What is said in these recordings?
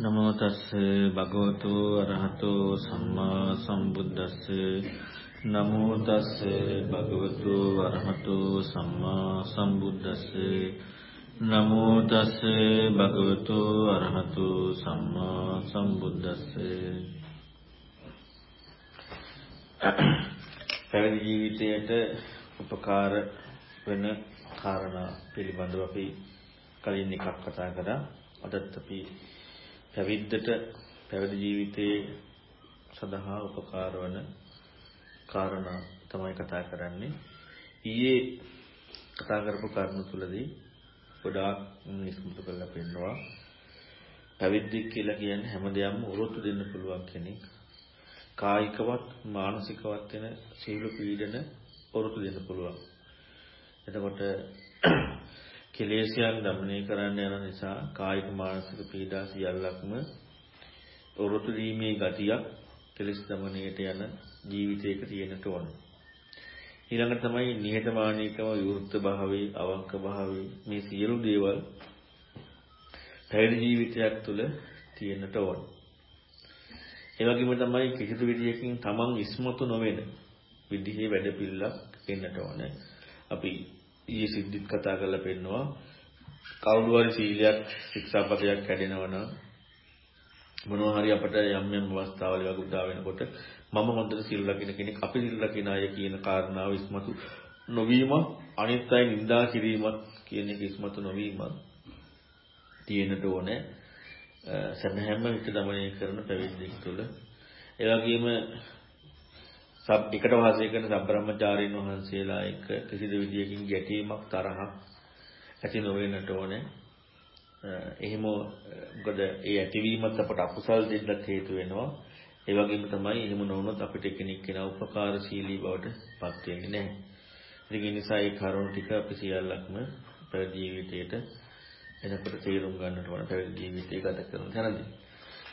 නමෝ තස්ස භගවතු අරහතෝ සම්මා සම්බුද්දස්ස. නමෝ තස්ස භගවතු අරහතෝ සම්මා සම්බුද්දස්ස. නමෝ තස්ස භගවතු අරහතෝ සම්මා සම්බුද්දස්ස. පැවිදි ජීවිතයට උපකාර වෙන කාරණා පිළිබඳව අපි කලින් එකක් කතා කරා අදත් අපි පැවිද්දට පැවිදි ජීවිතයේ සඳහා උපකාර වන කාරණා තමයි කතා කරන්නේ. ඊයේ කතා කරපු කරුණු තුලදී ගොඩාක් ඉස්මතු කරලා පෙන්නනවා. පැවිද්දෙක් කියලා කියන්නේ හැමදේම උරොත්තු දෙන්න පුළුවන් කෙනෙක්. කායිකවත් මානසිකවත් වෙන සීල පීඩන උරොත්තු දෙන්න පුළුවන්. එතකොට කෙලෙස්යන් দমনය කරන්න යන නිසා කායික මානසික පීඩා සියල්ලක්ම වරුතු දීමේ ගතියක් කෙලෙස් দমনයට යන ජීවිතයක තියෙනට ඕන. ඊළඟට තමයි නිහතමානීකම විවෘත භාවයේ අවංක භාවයේ මේ සියලු දේවල් පැවිදි ජීවිතයක් තුළ තියෙනට ඕන. ඒ වගේම තමයි කිසිදු විදියකින් තමන් ඉස්මතු නොවන විදිහේ වැඩපිළිවෙලක් වෙන්නට ඕන. අපි ඊයේ සිද්ධිත් කතා කරලා පෙන්නවා. කවුරු හරි සීලයක් ශික්ෂාපදයක් කැඩෙනවා නම් මොනවා හරි අපට යම් යම් අවස්ථාවල වගේ උදා වෙනකොට මම හොඳට සිල් රකින්න කෙනෙක් අපි සිල් රකින්න අය කියන කාරණාව ඉස්මතු නොවීම අනිත් අය නිඳා කිරීමත් කියන එක ඉස්මතු නොවීම තියෙනට ඕනේ. සැබෑම හිත දමනය කරන පැවිද්දෙක් තුළ. ඒ වගේම සබ් එකට වාසය කරන සබ්‍රහ්මචාරීන් වහන්සේලා එක්ක කිසිදු විදියකින් ගැටීමක් තරහක් ඇති නොවෙන්නට ඕනේ. එහෙම මොකද ඒ ඇතිවීමත් අපට අකුසල් දෙන්නත් හේතු වෙනවා. ඒ වගේම තමයි එහෙම නොවුනොත් අපිට කෙනෙක් කෙනා උපකාරශීලී බවට පත් වෙන්නේ නැහැ. ඉතින් ඒ නිසා ඒ කරුණු ටික අපි සියල්ලක්ම පැවිදි ජීවිතයට එනකොට තේරුම් ගන්නට ඕන පැවිදි ජීවිතය ගත කරන තැනදී.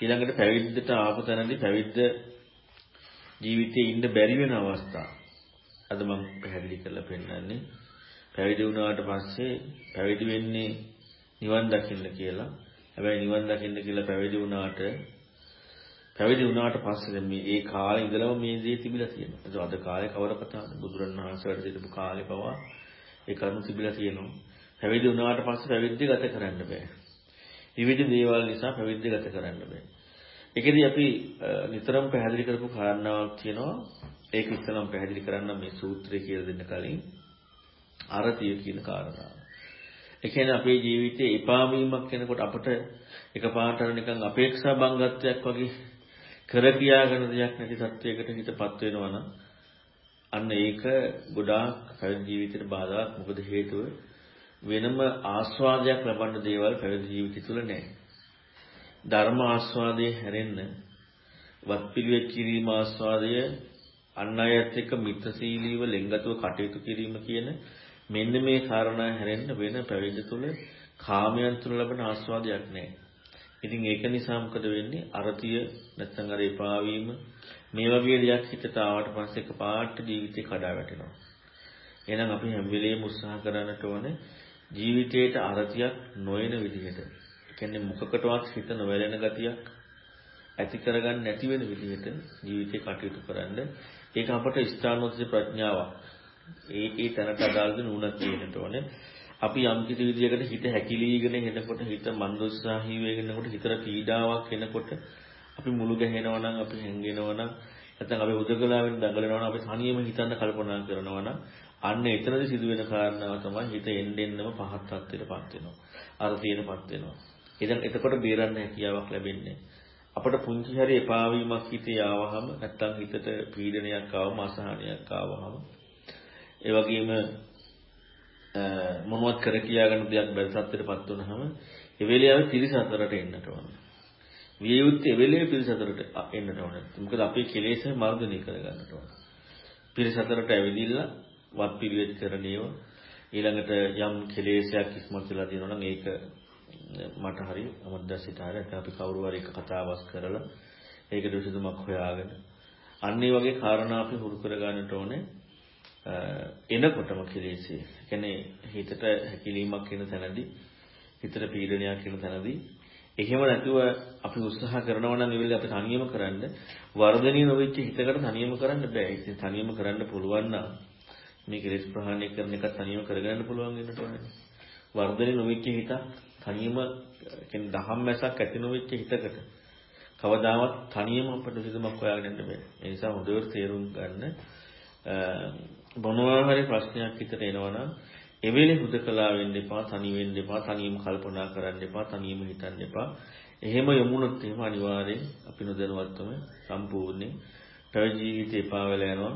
ඊළඟට පැවිද්දට ආපු තැනදී පැවිද්ද ජීවිතේ ඉන්න බැරි වෙන අවස්ථා. අද මම පැහැදිලි කරලා පෙන්නන්නේ පැවිදි වුණාට පස්සේ පැවිදි වෙන්නේ නිවන් දකින්න කියලා. හැබැයි නිවන් දකින්න කියලා පැවිදි වුණාට පැවිදි වුණාට පස්සේ මේ ඒ කාලේ ඉඳලම මේ දේ තිබිලා තියෙනවා. ඒක අද කාලේ කවර කතාවද? බුදුරණවහන්සේ වැඩ සිටපු කාලේ පවා ඒ කරුණු තිබිලා තියෙනවා. පැවිදි වුණාට පස්සේ පැවිද්ද ගත කරන්න බෑ. විවිධ දේවල් නිසා පැවිද්ද ගත කරන්න බෑ. ඒකෙදි අපි නිතරම පැහැදිලි කරපු කාරණාවක් තියෙනවා. ඒක ඉස්සෙල්ලාම පැහැදිලි කරන්න මේ සූත්‍රය කියලා දෙන්න කලින් අරතිය කියන කාරණාව. ඒ කියන්නේ අපේ ජීවිතේ එපා වීමක් වෙනකොට අපට එකපාරට නිකන් අපේක්ෂා බංගත්වයක් වගේ කර කියාගෙන දෙයක් නැති තත්වයකට හිතපත් වෙනවා නම් අන්න ඒක ගොඩාක් පැවිදි ජීවිතේට බාධාක්. මොකද හේතුව වෙනම ආස්වාදයක් ලබන්න දේවල් පැවිදි ජීවිතය තුළ නැහැ. ධර්ම ආස්වාදයේ හැරෙන්න වත්පිළිවෙත් කිරීම ආස්වාදය අන් අයත් එක්ක මිත්‍රශීලීව ලෙන්ගතව කටයුතු කිරීම කියන මෙන්න මේ කාරණා හැරෙන්න වෙන පැවිදි තුල කාමයන් තුල ලබන ආස්වාදයක් නැහැ. ඉතින් ඒක නිසා මොකද වෙන්නේ? අරතිය නැත්නම් අර එපා වීම මේ වගේ දෙයක් හිතට ආවට පස්සේ එකපාරට ජීවිතේ කඩා වැටෙනවා. එහෙනම් අපි හැම වෙලේම උත්සාහ කරන්නට ඕනේ ජීවිතේට අරතියක් නොයන විදිහට කියන්නේ මොකකටවත් හිත නොවැළෙන ගතියක් ඇති කරගන්න නැති වෙන විදිහට ජීවිතේ කටයුතු කරන්න ඒක අපට ස්ථානෝචිත ප්‍රඥාවක්. ඒ ඒ තැනට අදාළද නුණක් තියෙන්න ඕනේ. අපි යම් කිසි විදියකට හිත හැකිලීගෙන එනකොට හිත මන්දෝත්සාහී වෙගෙනකොට හිතට පීඩාවක් එනකොට අපි මුළු ගැහෙනවා නම් අපි හැංගෙනවා නම් නැත්නම් අපි උදකලාවෙන් දඟලනවා නම් අපි තනියම හිතන්න කල්පනා කරනවා නම් අන්න එතනදී සිදුවෙන කාරණාව තමයි හිත එන්න එන්නම පහත් තත්ත්වයටපත් වෙනවා. අර තියෙනපත් වෙනවා. ඉතින් එතකොට බේරන්න හැකියාවක් ලැබෙන්නේ. අපට පුංචි හරි එපා වීමක් හිතේ ආවහම නැත්තම් හිතට පීඩනයක් ආවම අසහනයක් ආවහම ඒ වගේම මොනවත් කර කියාගන්න දෙයක් බැරි සත්‍යයටපත් වුනහම ඒ වෙලාවේ තිරිසතරට එන්නට ඕන. විය යුත්තේ ඒ වෙලාවේ පිරිසතරට එන්නට ඕන. මොකද අපේ කෙලෙස් මර්ධනය කරගන්නට ඕන. පිරිසතරට ඇවිදින්න වත් පිළිවෙත් කරණේව ඊළඟට යම් කෙලෙසයක් ඉස්මතු වෙලා තියෙනවා නම් ඒක මට හරි අමද්දසිත හරි නැත්නම් අපි කවුරු හරි එක කතාවක් කරලා ඒකට විසඳුමක් හොයාගෙන අන්න ඒ වගේ කාරණා අපි හුරු කර ගන්නට ඕනේ එනකොටම කෙලෙසේ. කියන්නේ හිතට හැකිලීමක් එන තැනදී හිතට පීඩනයක් එන තැනදී එහෙම නැතුව අපි උත්සාහ කරනවා නම් ඒ වෙලේ අපි තනියම කරන්න වර්ධනීය නොවෙච්ච හිතකට තනියම කරන්න බෑ. ඉතින් තනියම කරන්න පුළුවන් නම් මේ කෙලෙස් ප්‍රහාණය කරන එක තනියම කරගන්න පුළුවන් වෙනට ඕනේ. වර්ධනීය නොවෙච්ච හිත තනියම කියන්නේ දහම් මැසක් ඇති නොවෙච්ච හිතකට කවදාවත් තනියම අපිට විසඳුමක් හොයාගෙන යන්න බෑ. ඒ නිසා හොඳට තේරුම් ගන්න මොනවා හරි ප්‍රශ්නයක් හිතට එනවනම් එවෙලේ හුදකලා වෙන්න එපා, තනි වෙන්න එපා, තනියම කල්පනා කරන්න එපා, තනියම හිතන්න එපා. එහෙම යමුනොත් එහෙම අනිවාර්යෙන් අපි නොදැනුවත්වම සම්පූර්ණයෙන් පැවිදි ජීවිතේ එපා වෙලා යනවා.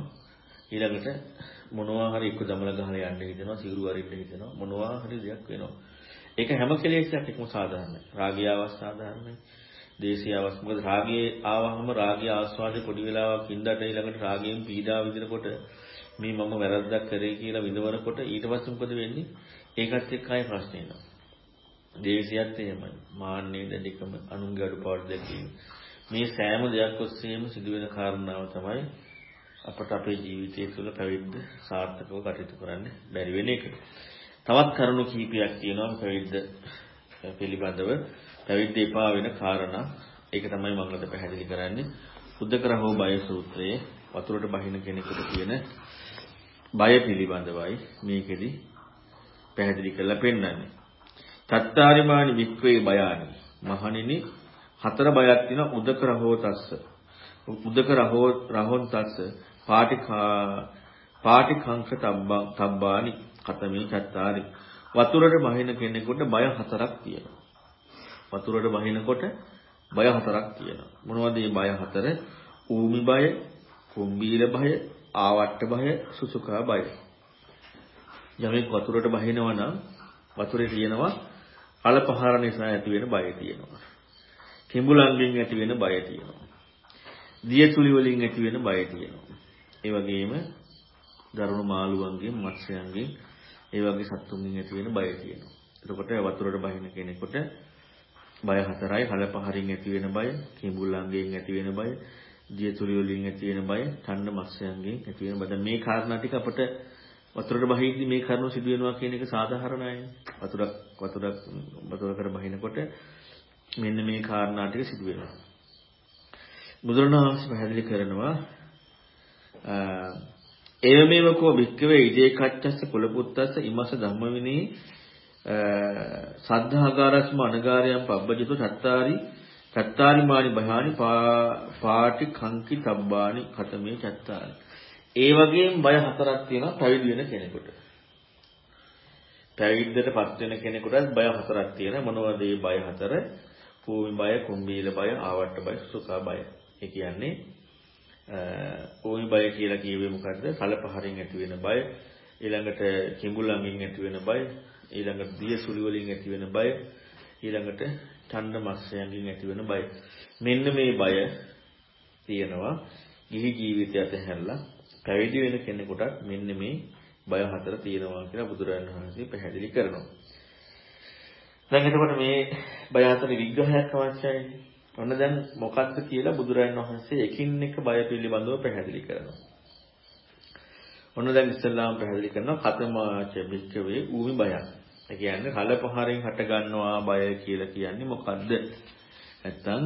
ඊළඟට මොනවා හරි එක්ක දමල ගහලා යන්න හිතෙනවා, සිවුරු අරින්න හිතෙනවා, මොනවා හරි දෙයක් වෙනවා. ඒක හැම කෙලෙසයක් එක්කම සාධාරණයි. රාගය අවස් සාධාරණයි. දේශය අවස් මොකද රාගයේ ආවහම රාගය ආස්වාදේ පොඩි වෙලාවක් ඉඳලා ඊළඟට රාගයෙන් පීඩා විඳිනකොට මේ මම වැරද්දක් කරේ කියලා විඳවනකොට ඊට පස්සේ මොකද වෙන්නේ? ඒකත් එක්ක ආයේ ප්‍රශ්න එනවා. දේශයත් එහෙමයි. මාන්නේ දෙලිකම අනුන්ගේ අඩුපාඩු දැකීම. මේ සෑම දෙයක් ඔස්සේම සිදුවෙන කාරණාව තමයි අපට අපේ ජීවිතය තුළ පැවිද්ද සාර්ථකව කටයුතු කරන්න බැරි වෙන එක. තවත් කරුණු කිහිපයක් තියෙනවා පැවිද්ද පිළිබඳව. පැවිද්ද එපා වෙන කාරණා. ඒක තමයි මම අද පැහැදිලි කරන්නේ. උද්දකරහෝ බය සූත්‍රයේ වතුරට බහින කෙනෙකුට කියන බය පිළිබඳවයි මේකෙදි පැහැදිලි කරලා පෙන්නන්නේ. තත්තාරිමානි වික්‍රේ බයානි. මහණෙනි හතර බයක් තියෙනවා උදක රහෝ තස්ස. උදක රහෝ රහොන් තස්ස පාටිකා පාටිකංක තබ්බානි කතමේ චත්තාරි. වතුරට බහින කෙනෙකුට බය හතරක් තියෙනවා. වතුරට බහිනකොට බය හතරක් තියෙනවා. මොනවද මේ බය හතර? ඌමි බය, කුම්බීල බය, ආවට්ට බය, සුසුකා බය. යමෙක් වතුරට බහිනවා නම් වතුරේ තියෙනවා කලපහාර නිසා ඇති වෙන බය තියෙනවා. කිඹුලන්ගෙන් ඇති වෙන බය තියෙනවා. දියතුලි වලින් ඇති වෙන බය තියෙනවා. ඒ වගේම දරුණු මාළුවන්ගෙන් මත්ස්‍යයන්ගෙන් ඒ වගේ සත්තුන්ගෙන් ඇති වෙන බය තියෙනවා. එතකොට වතුරට බහින කෙනෙකුට බය හතරයි කලපහරින් ඇති වෙන බය, කිඹුලන්ගෙන් ඇති වෙන බය, දියතුලි වලින් ඇති වෙන බය, ඡණ්ඩ මත්ස්‍යයන්ගෙන් ඇති වෙන බය. මේ කාරණා ටික අපිට වතුරට බහිද්දි මේ කරුණු සිදු වෙනවා කියන එක සාධාරණයි. වතුරක් වතුරක් වතුරකට බහිනකොට මෙන්න මේ කාරණා ටික සිදු වෙනවා. බුදුරණවහන්සේ පැහැදිලි කරනවා එවමෙව කෝ භික්කවේ ඉදේ කච්චස්ස කුලපුත්තස්ස ඉමස ධම්මවිනේ සද්ධාගාරස්ම අනගාරයන් පබ්බජිතු චත්තාරි චත්තාරි මානි භයානි පාටි කංකි තබ්බානි කතමේ චත්තාරි. ඒ වගේම බය හතරක් තියෙනවා පැවිදි වෙන කෙනෙකුට. පැවිද්දටපත් වෙන කෙනෙකුටත් බය හතරක් තියෙනවා. මොනවද මේ බය හතර? භූමි බය කුම්බීල බය ආවට්ට බය සුඛා බය. ඒ කියන්නේ ඕමි බය කියලා කියුවේ මොකද්ද? කලපහරින් ඇති වෙන බය, ඊළඟට කිඹුලන්ගෙන් ඇති වෙන බය, ඊළඟට දිය සුළි වලින් ඇති වෙන බය, ඊළඟට ඡණ්ඩ මස්සයන්ගෙන් ඇති වෙන බය. මෙන්න මේ බය තියෙනවා ගිහි ජීවිතයට හැරලා පැවිදි වෙන කෙනෙකුටත් මෙන්න මේ බය හතර තියෙනවා කියලා බුදුරජාණන් වහන්සේ පැහැදිලි කරනවා. දැන් එතකොට මේ බය හතර විග්‍රහයක් අවශ්‍යයි. ඔන්න දැන් මොකක්ද කියලා බුදුරජාණන් වහන්සේ එකින් එක බය පිළිබඳව පැහැදිලි කරනවා. ඔන්න දැන් ඉස්සල්ලාම පැහැදිලි කරනවා කතමාච බික්කවේ ඌමි බයක්. ඒ කියන්නේ කලපහරෙන් හට ගන්නවා බය කියලා කියන්නේ මොකද්ද? නැත්තම්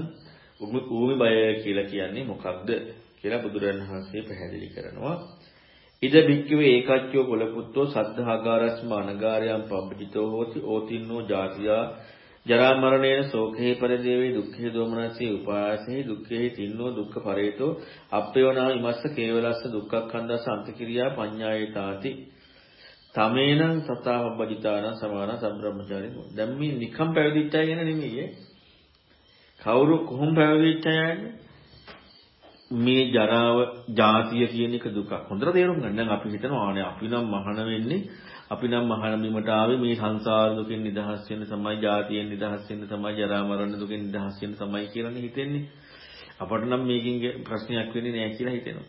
ඌමි බය කියලා කියන්නේ මොකක්ද කියලා බුදුරජාණන් වහන්සේ පැහැදිලි කරනවා. ඉද බික්කවේ ඒකච්චෝ කුලපුත්තෝ සද්ධාගාරස්ම අනගාරයන් පබ්බිතෝ හෝති ඕතින්නෝ ජාතියා ජරා මරණයන ශෝකේ පරිදේවේ දුක්ඛේ දෝමනසේ උපාසේ දුක්ඛේ තින්නෝ දුක්ඛ පරේතෝ අප්පයෝනා ඉමස්ස කේවලස්ස දුක්ඛක්ඛන්දස්ස අන්තකිරියා පඤ්ඤායතාති. තමේනං සතාවබ්බජිතාන සමාන සම්බ්‍රහ්මචාරී. දැන් මේ නිකම් පැවිදිච්චය ගැන නෙමෙයි කවුරු කොහොම පැවිදිච්චයන්නේ මේ ජරාව ජාතිය කියන එක දුකක්. හොඳට තේරුම් ගන්න. දැන් අපි හිතනවා ආනේ අපි නම් මහාන වෙන්නේ අපි නම් මහාන බිමට ආවේ මේ සංසාර දුකෙන් නිදහස් වෙන්න තමයි, ජාතියෙන් නිදහස් වෙන්න තමයි, ජරා මරණ දුකෙන් නිදහස් වෙන්න තමයි කියලානේ හිතෙන්නේ. අපට නම් මේකින් ප්‍රශ්නයක් වෙන්නේ නැහැ කියලා හිතෙනවා.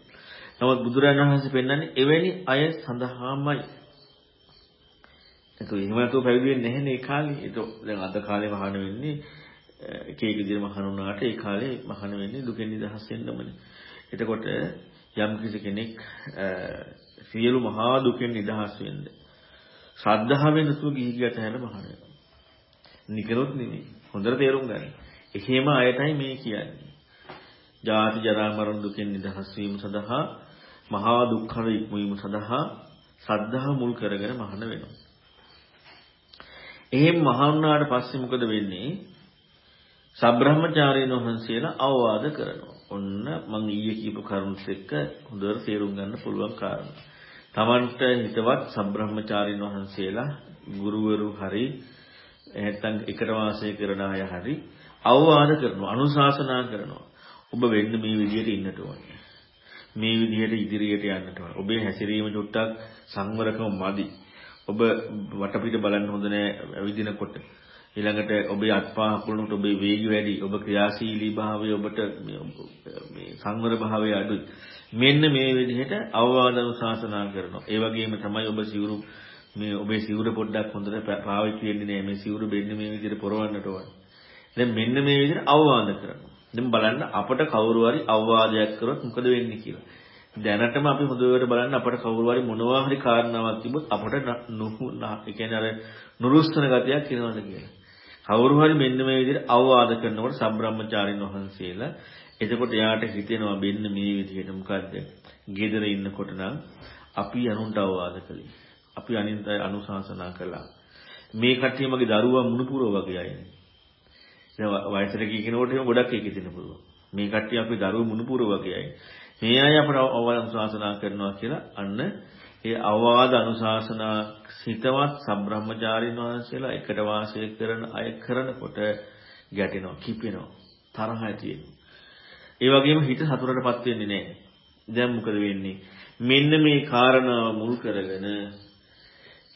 නමුත් බුදුරජාණන් වහන්සේ පෙන්වන්නේ එවැනි අය සඳහාමයි. ඒක එහෙම නැතුව පැවිදි වෙන්නේ නැහැ නේ කාලේ. ඒක දැන් අද කාලේ මහාන වෙන්නේ එක එක විදිහට මහාන වුණාට ඒ කාලේ මහාන වෙන්නේ දුකෙන් නිදහස් වෙන්නමනේ. එතකොට යම් කිසි කෙනෙක් සියලු මහා දුකෙන් නිදහස් වෙන්නේ ශ්‍රද්ධාවෙන් නැතුව ගිහි ගියට හැර මහාන වෙනවා. නිකරොත් නෙමෙයි. හොඳට තේරුම් ගන්න. එහෙම අයටයි මේ කියන්නේ. ජාති ජරා මරණ දුකෙන් නිදහස් වීම සඳහා මහා දුක්ඛ ඉක්මවීම සඳහා සද්ධා මුල් කරගෙන මහාන වෙනවා. එහෙම මහාන්නාට පස්සේ මොකද වෙන්නේ? සබ්‍රහ්මචාරීන් වහන්සේලා අවවාද කරනවා. ඔන්න මම ඊයේ කියපු කරුණුත් එක්ක හොඳට තේරුම් ගන්න පුළුවන් කාරණා. Tamanට හිතවත් සබ්‍රහ්මචාරීන් වහන්සේලා ගුරුවරු හරි නැත්නම් එකට වාසය කරන අය හරි අවවාද කරනවා අනුශාසනා කරනවා. ඔබ වෙන්න මේ විදිහට ඉන්නට ඕනේ. මේ විදිහට ඉදිරියට යන්නට ඕනේ. ඔබේ හැසිරීම චුට්ටක් සංවරකම මදි. ඔබ වටපිට බලන්න හොඳ නෑ ඇවිදිනකොට. ඊළඟට ඔබේ අත්පා හකුලනකොට ඔබේ වේගය වැඩි. ඔබ ක්‍රියාශීලී භාවය ඔබට මේ සංවර භාවය අඩුයි. මෙන්න මේ විදිහට අවවාද අනුශාසනා කරනවා. ඒ වගේම තමයි ඔබ සිවුරු මේ ඔබේ සිවුර පොඩ්ඩක් හොඳට පාවිච්චි වෙන්නේ නෑ. මේ සිවුර බෙන්නේ මේ විදිහට පොරවන්නට ඕනේ. දැන් මෙන්න මේ විදිහට අවවාද කරනවා. දැන් බලන්න අපට කවුරු හරි අවවාදයක් කරොත් මොකද වෙන්නේ කියලා. දැනටම අපි හොඳට බලන්න අපට කවුරු හරි මොනවා හරි කාරණාවක් තිබුත් අපට නුහු ඒ කියන්නේ අර නුරුස්තන ගතියක් එනවද කියලා. කවුරු හරි මෙන්න මේ විදිහට අවවාද කරනකොට සම්බ්‍රාහ්මචාරින් වහන්සේලා එතකොට එයාට හිතෙනවා මෙන්න මේ විදිහට මොකද්ද? ගෙදර ඉන්නකොට නම් අපි අනුන්ට අවවාද කළේ. අපි අනිත් අය අනුශාසනා කළා. මේ කට්ටිය මගේ දරුවා මුණුපුරව වගේ අයනේ. දැන් වයසට ගිය කෙනෙකුට එහෙම ගොඩක් ඒක හිතෙන්න පුළුවන්. මේ කට්ටිය අපි දරුවෝ මුණුපුරව වගේ අය. මේ අය අපට අවවාද අනුශාසනා කරනවා කියලා අන්න ඒ අවවාද අනුශාසනා සිතවත් සම්බ්‍රහ්මචාරින් වහන්සේලා එකට වාසය කරන අය කරනකොට ගැටෙනවා, කිපෙනවා, තරහ ඇති ඒ වගේම හිත සතුටටපත් වෙන්නේ නැහැ. දැන් මොකද වෙන්නේ? මෙන්න මේ කාරණාව මුල් කරගෙන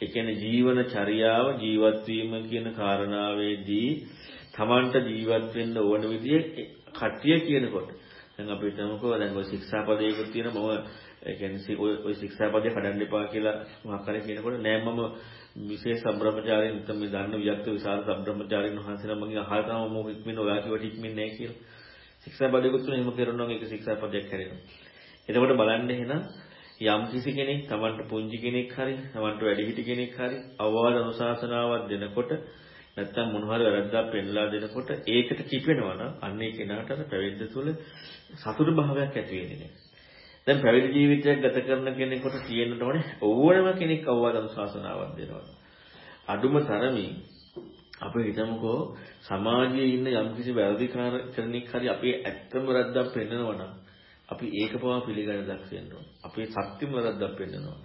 ඒ කියන්නේ ජීවන චර්යාව ජීවත් වීම කියන කාරණාවේදී Tamanට ජීවත් වෙන්න ඕන විදිහේ කට්ටිය කියනකොට දැන් අපි හිතමුකෝ දැන් ඔය ශික්ෂාපදයක තියෙන මම ඒ කියන්නේ ඔය ඔය ශික්ෂාපදේ කඩන්න එපා කියලා මොකක් හරි කියනකොට නෑ මම විශේෂ සම්බ්‍රහ්මචාරීන් නැත්නම් මේ දන්න වියක්ත විශාල සම්බ්‍රහ්මචාරීන් වහන්සේලා මගෙන් අහලා තමයි මොකක් ඉක්මන ඔයා කිව්වට ඉක්මන්නේ නෑ කියලා. ශික්ෂාපදයකුත් තුන එහෙම කරනවා නම් ඒක ශික්ෂාපදයක් හැරෙනවා. එතකොට බලන්න එහෙනම් යම් කිසි කෙනෙක් Tamanට පුංචි කෙනෙක් හරි Tamanට වැඩිහිටි කෙනෙක් හරි අවවාද අනුශාසනාවක් දෙනකොට නැත්තම් මොන හරි වැරද්දක් පෙන්ලා දෙනකොට ඒකට කිපෙනවා නම් අන්න ඒ කෙනාට පැවිද්ද තුළ සතුට භාවයක් ඇති වෙන්නේ නැහැ. දැන් පැවිදි ජීවිතයක් ගත කරන කෙනෙකුට තියෙන්න ඕනේ ඕනම කෙනෙක් අවවාද අනුශාසනාවක් දෙනවා. අඩුම තරමින් අපි හිතමුකෝ සමාජයේ ඉන්න යම්කිසි වැරදිකාර කෙනෙක් හරි අපේ ඇත්තම වැරද්දක් පෙන්නනවා නම් අපි ඒක පවා පිළිගන්න දක්ෂ වෙන්න ඕනේ. අපේ සත්‍යම වැරද්දක් පෙන්නනවා.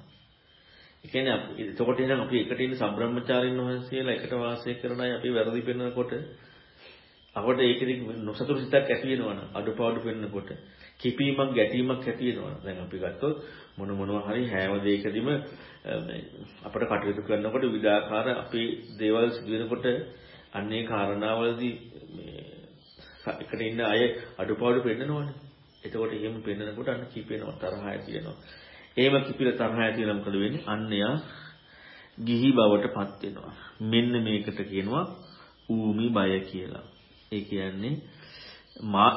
ඒ කියන්නේ එතකොට එහෙනම් අපි එකට ඉන්න සම්බ්‍රහ්මචාරින් වහන්සේලා එකට වාසය කරන අය අපි වැරදි පෙන්නකොට අපට ඒකෙදි නොසතුරු සිතක් ඇති වෙනවනම් අඩුපාඩු පෙන්නකොට කිපීමක් ගැටීමක් ඇති වෙනවා. දැන් අපි ගත්තොත් මොන මොනවා හරි හැම දෙයකදීම අපට කටයුතු කරනකොට විවිධාකාර අපේ දේවල් සිදු වෙනකොට අන්නේ කාරණාවලදී මේ එකට ඉන්න අය අඩුපාඩු පෙන්නනවනේ. එතකොට එහෙම පෙන්නනකොට අන්න කිපෙනවා තරහ ඇති වෙනවා. එහෙම කිපිලා තරහ ඇති වෙලා මොකද වෙන්නේ? අන්න යා ගිහි බවටපත් වෙනවා. මෙන්න මේකට කියනවා ඌමි බය කියලා. ඒ කියන්නේ මා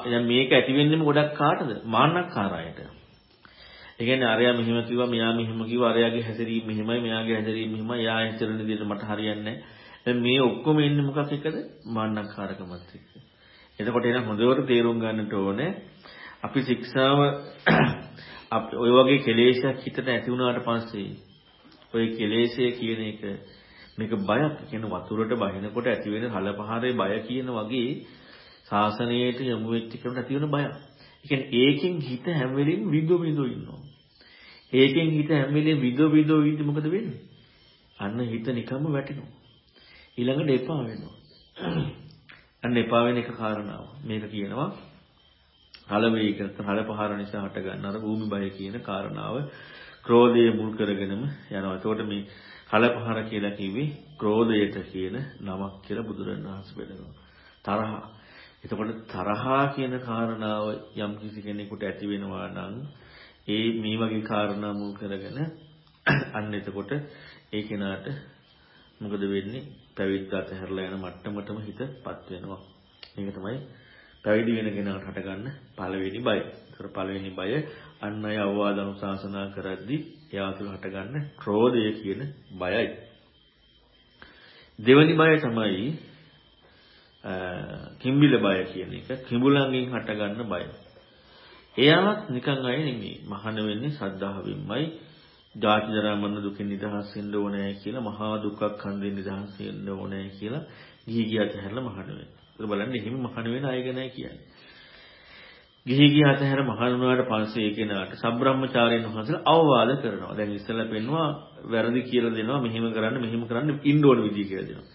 දැන් මේක ඇති වෙන්නේම ගොඩක් කාටද? මාන්නක්කාරයයට. ඒ කියන්නේ අරයා මෙහෙම කිව්වා, මෙයා මෙහෙම කිව්වා, අරයාගේ හැසිරීම මෙහෙමයි, මෙයාගේ හැසිරීම මෙහෙමයි, යා හැසිරෙන විදිහට මට හරියන්නේ නැහැ. මේ ඔක්කොම එන්නේ මොකක් එක්කද? මාන්නක්කාරකමත් එක්ක. එතකොට එන හොඳට තේරුම් ගන්නට ඕනේ අපි ශික්ෂාව අපි ඔය වගේ කෙලෙසයක් හිතට ඇති වුණාට පස්සේ ඔය කෙලෙසය කියන එක මේක බයක් කියන වතුරට බහිනකොට ඇති වෙන හලපහරේ බය කියන වගේ සාසනයට යොමු වෙච්ච කෙනෙකුට ඇති වෙන බයක්. ඒ කියන්නේ ඒකෙන් හිත හැම වෙලෙම විදෝ විදෝ ඉන්නවා. ඒකෙන් හිත හැම වෙලෙම විදෝ විදෝ ඉඳි මොකද වෙන්නේ? අන්න හිත නිකම්ම වැටෙනවා. ඊළඟට එපා වෙනවා. අන්න එපා වෙන එක කාරණාව. මේක කියනවා හලවේග හලපහර නිසා හට ගන්න අර භූමි බය කියන කාරණාව ක්‍රෝධය මුල් කරගෙනම යනවා. එතකොට මේ හලපහර කියලා කිව්වේ ක්‍රෝධයට කියන නමක් කියලා බුදුරණවහන්සේ බෙදනවා. තරහ. එතකොට තරහා කියන කාරණාව යම් කිසි කෙනෙකුට ඇති වෙනවා නම් ඒ මේ වගේ කාරණා මුල් කරගෙන අන්න එතකොට ඒ කෙනාට මොකද වෙන්නේ? පැවිද්ද අතහැරලා යන මට්ටමටම හිතපත් වෙනවා. මේක තමයි පැවිදි වෙන කෙනාට හටගන්න පළවෙනි බය. ඒතර පළවෙනි බය අන් අය අවවාද අනුශාසනා කරද්දී එයා තුළ හටගන්න ක්‍රෝධය කියන බයයි. දෙවැනි බය තමයි කිම්බිල බය කියන එක කිඹුලන්ගෙන් හටගන්න බය. එයාත් නිකන් අය නෙමෙයි. මහාන වෙන්නේ සද්ධාවෙන්මයි. ජාති ජරා මරණ දුකින් නිදහස් වෙන්න ඕනේ කියලා මහා දුක්ඛ ඛන්දෙන් නිදහස් වෙන්න ඕනේ කියලා ගිහි ගියත් හැරලා මහාන වෙනවා. ඒක බලන්න එහෙම මහාන වෙන අය ගැනයි කියන්නේ. ගිහි ගිය අතහැර මහාන වුණාට පස්සේ ඒ කෙනාට සබ්‍රහ්මචාරීන් වහන්සේලා අවවාද කරනවා. දැන් ඉස්සෙල්ලා පෙන්නවා වැරදි කියලා දෙනවා මෙහෙම කරන්න මෙහෙම කරන්න ඉන්න ඕන විදිය කියලා දෙනවා.